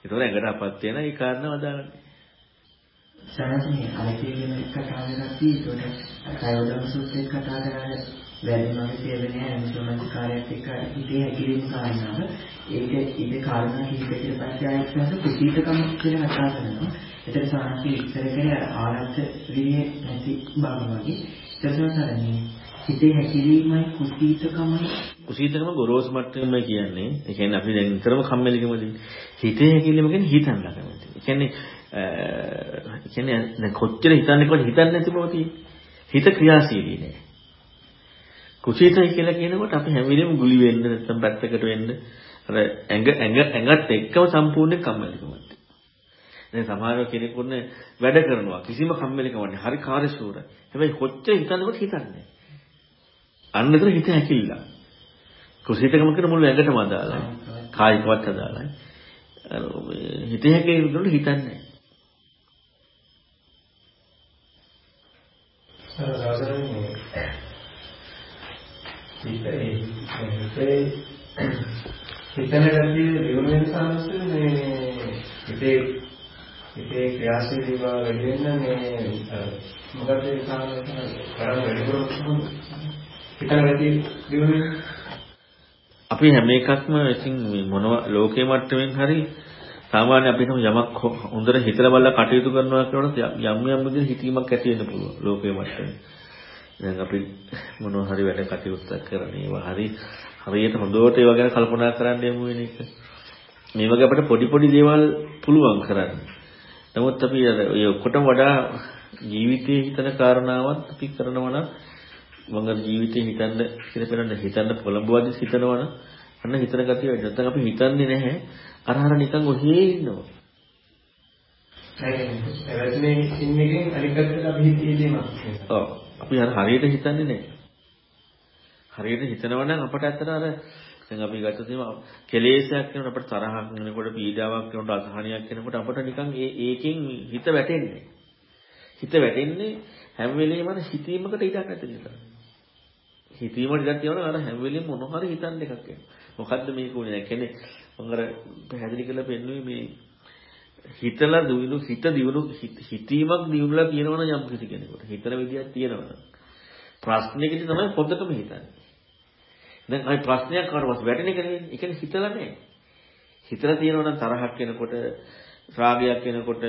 ඒතකොට ඇඟට අපත්‍ය නම් ඒ කාරණා වදාළන්නේ. සරසනේ අලකේගෙන කතා කරද්දී ඒකට කයවදම සූත්‍රයෙන් කතා කරලා වැදීමගේ තේරෙන්නේ අනිසෝමනස් කාර්යයක් එක්ක හිතේ හැකිරීම කාරණාව ඒක ඉත කාරණා කීපයකට පස්සේ ආයෙත් පස්සේ කුසීතකම කියලා කතා කරනවා. එතන සාහසී ඉස්සර කරේ ආරක්ෂ විරිය නැති බව වගේ. ඊට පස්සේ හිතේ හැකිරීමයි කුසීතකමයි කුසීතකම ගොරෝසු මට්ටමම කියන්නේ. ඒ කියන්නේ අපි දැන් නිතරම කම්මැලිකමදී හිතේ හැකිලිම කියන්නේ හිතන්න කැමති. ඒ කියන්නේ ඒ කියන්නේ දැන් කොච්චර හිතන්නේ කොහොමද හිතන්නේ නැති බව තියෙන්නේ. හිත ක්‍රියාශීලී නෑ. කුසීතයි කියලා කියනකොට අපි හැම වෙලෙම ගුලි වෙන්න නැත්නම් පැත්තකට වෙන්න අර ඇඟ ඇඟ ඇඟත් එක්කම සම්පූර්ණ කම්මැලිකමක්. දැන් සමහර කෙනෙකුට වැඩ කරනවා කිසිම කම්මැලිකමක් නැහැ. හරි කාර්යශූරයි. හැබැයි කොච්චර හිතනකොට හිතන්නේ. අන්න එතන හිත හැකිලිලා. කුසීතකම කියන මුළු ඇඟටම අදාළයි. කායිකවත් අදාළයි. අර හිතේ හැකිලිනකොට හිතන්නේ නැහැ. හිතේ හිතන ගතිය දියුණු වෙන සාමස්තේ මේ හිතේ හිතේ ක්‍රියාශීලී බව වැඩි වෙන මේ මොකද ඒ සාමස්ත කරන වැඩිපුර හිතන ගතිය දියුණු අපි හැම එකක්ම ඉතින් මේ මොනවා ලෝකේ මට්ටමින් හරි සාමාන්‍ය අපි හිතමු යමක් හොඳට හිතලා බලලා කටයුතු කරනවා කියනොත් යම් යම් විදිහට හිතීමක් ඇති වෙන්න පුළුවන් ලෝකේ මට්ටමේ. දැන් අපි මොනවා හරි වැඩ කටයුත්තක් කරන ඒවා හරි හරියට හොඳට ඒවා ගැන කල්පනා කරන්න යමු වෙන එක. මේ වගේ අපිට පොඩි පොඩි දේවල් පුළුවන් කරන්න. නමුත් අපි ඔය ඔක්කොටම වඩා ජීවිතයේ හිතන කාරණාවත් අපි කරනවා නම් මම ජීවිතේ හිතන්න කියලා පෙරන්න හිතන්න පොළඹවද්දි හිතනවා නම් අන්න හිතන ගතිය වැඩි. නැත්නම් අපි හිතන්නේ නැහැ. අර අර නිකන් ඔහේ ඉන්නවා. එවැත්නේ ඉන්න එකෙන් අනිත් පැත්තට අපි හිතේදීම. ඔව්. අපි අර හරියට හිතන්නේ නැහැ. හරියට හිතනවා නම් අපට ඇත්තට අර දැන් අපි ගත්තොත් එහෙම කෙලෙසයක් වෙනකොට අපට තරහක් වෙනකොට පීඩාවක් වෙනකොට අසහනයක් වෙනකොට අපට නිකන් ඒ ඒකෙන් හිත වැටෙන්නේ. හිත වැටෙන්නේ හැම වෙලෙම අර හිතීමකට ඉඩක් නැති නිසා. හිතීමට ඉඩක් තියෙනවා අර හැම වෙලෙම මොන හරි හිතන්න එකක් එනවා. මොකද්ද මේක උනේ? කියන්නේ මම අර පැහැදිලි කරලා පෙන්නුවේ මේ හිතලා දිනු හිත දිනු හිතීමක් දිනුලා කියනවනම් යම් කිසි කෙනෙකුට හිතන විදියක් තියෙනවනම් ප්‍රශ්නෙකදී තමයි පොතටම හිතන්නේ. දැන් අයි ප්‍රශ්නයක් කරවස් වැටෙන එක නෙවෙයි. ඒ කියන්නේ හිතලා නැහැ. හිතලා තියෙනවනම් තරහක් වෙනකොට රාගයක් වෙනකොට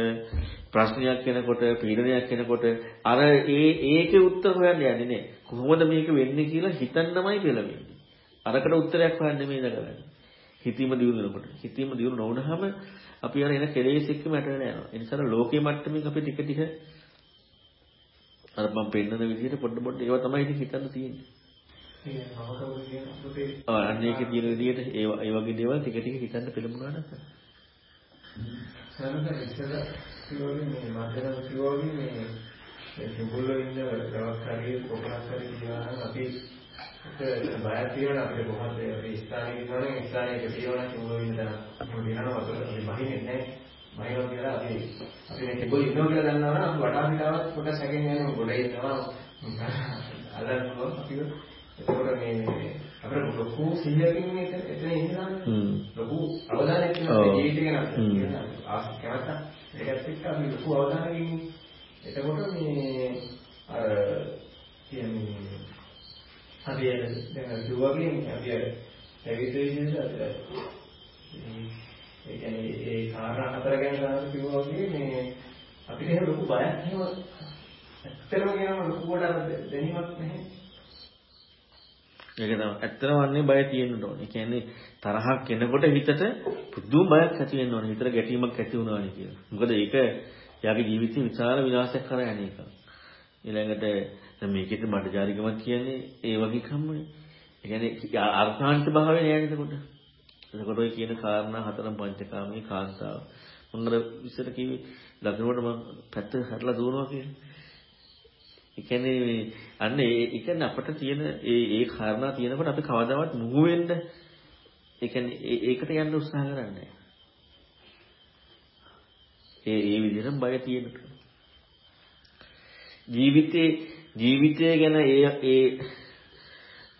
ප්‍රශ්නයක් වෙනකොට පීඩනයක් වෙනකොට අර ඒ ඒකේ උත්තර හොයන්න යන්නේ නැහැ. කොහොමද මේක වෙන්නේ කියලා හිතන්නමයි පෙළවෙන්නේ. අරකට උත්තරයක් හොයන්න නෙමෙයි දකගන්නේ. හිතීම දියුණු වෙනකොට. හිතීම දියුණු නොවුනහම අපි අර එන කෙලෙස් එක්කම ඇටවෙලා යනවා. ඒ නිසා ලෝකේ මට්ටමින් අපි ටික ටික අර මම පෙන්නන විදිහට පොඩ පොඩ ඒවා තමයි ඉතින් හිතන්න තියෙන්නේ. ඔව් අන්න ඒකේ තියෙන විදිහට ඒ ඒ වගේ දේවල් ටික ටික හිතන්න පෙළඹුණා නම් සරල ඉස්සර කිව්වනේ මේ මන්දරම කිව්වනේ මේ සිඹුල්ලෝ ඉන්න දවස් හරිය කොකනක් හරි නම් අපි බයක් තියෙනවා අපිට කොහොමද අපි ස්ථානයේ ඉන්නවනේ ස්ථානයේ තියෙනවා සිඹුල්ලෝ ඉන්න මොකද යනවා අපි බහින්නේ නැහැ මයින්ව කියලා අපි අපි මේ තිබුණ ඉන්නවා කියලා දන්නවා නම් වටා පිටාවක් පොඩ්ඩක් සැකෙන් යනවා ගොඩ ඉන්නවා අල්ලන්නවා අපි ඒකෝර මේ අපිට ලොකු සිහියකින් මේක එතන ඉන්නවා ලොකු අවධානයක් තියෙනවා ජීවිතය ගැන කැමත්ත ඒකත් එක්ක අපි ලොකු අවධානයකින් එතකොට මේ අර කියන්නේ අපි දැන් දුවගේ අපි ඇවිත් විදිහට ඒ කියන්නේ ඒ කාරණා හතර ගැන ගන්න කිව්වා වගේ මේ අපිට එහෙම ලොකු බයක් එහෙම ඇත්තටම කියනවා ලොකු කොට දැනීමක් නැහැ. ඒක තමයි ඇත්තම වන්නේ බය තියෙන්න ඕනේ. ඒ කියන්නේ තරහක් එනකොට හිතට පුදුම බයක් ඇති වෙන්න ඕනේ. හිතට ගැටීමක් ඇති වුණානේ කියලා. මොකද ඒක යාගේ ජීවිතේ විශාල විනාශයක් කරා යන එක. ඊළඟට දැන් මේකෙත් මඩජාරිකමක් කියන්නේ ඒ වගේ කම්මනේ. ඒ කියන්නේ අර්ථාන්ත භාවය නෑ නේද කොට. එතකොට ඔය කියන කාරණා හතරම පංචකාමී කාන්තාව. මම අර ඉස්සර කිව්වේ ලගනකොට මම පැත්ත හැරලා දුවනවා කියන්නේ. ඒ කියන්නේ මේ අන්න ඒ කියන්නේ අපිට තියෙන ඒ ඒ කාරණා තියෙනකොට අපි කවදාවත් මුහු වෙන්න ඒ කියන්නේ ඒකට යන්න උත්සාහ කරන්නේ ඒ ඒ විදිහටම බය තියෙනවා. ජීවිතේ ජීවිතය ගැන ඒ ඒ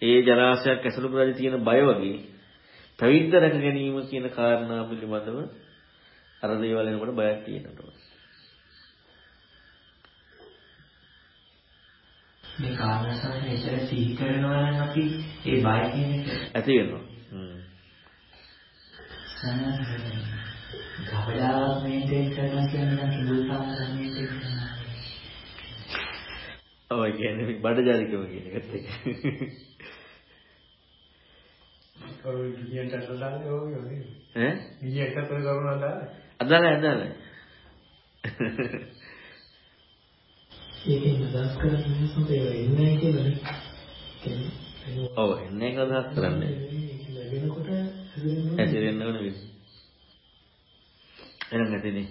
ඒ ජලාශයක් ඇසුරු කරලා තියෙන බය වගේ පැවිද්ද රැක ගැනීම කියන කාරණා පිළිබඳව අර දේවල් එනකොට බයක් තියෙනවා. මේ කාර්යසාරය ඉතල සිහි කරනවා නම් අපි ඒ බය කියන එක ඇති වෙනවා. හ්ම්. ගබඩාවක් මේන්ටේන් කරනවා කියන්නේ කිඹුල් පාරක් මේන්ටේන් කරනවා. ඔය කියන්නේ බඩජාරිකම කියන එකත් එක. ඔය ගියන්ට අල්ලලානේ ඔය ඔය. ඈ ගියන්ට ඔය කරුණ අල්ලලා. අදාළයි අදාළයි. ඒකෙන් අදහස් කරන්නේ මිනිස්සුන්ට ඒව එන්නේ නැහැ කියලානේ. ඔව් එන්නේ ඒක අදහස් කරන්නේ. ලැබෙනකොට හැදෙන්න ඕන විදිහ. එහෙනම් නැතිනේ.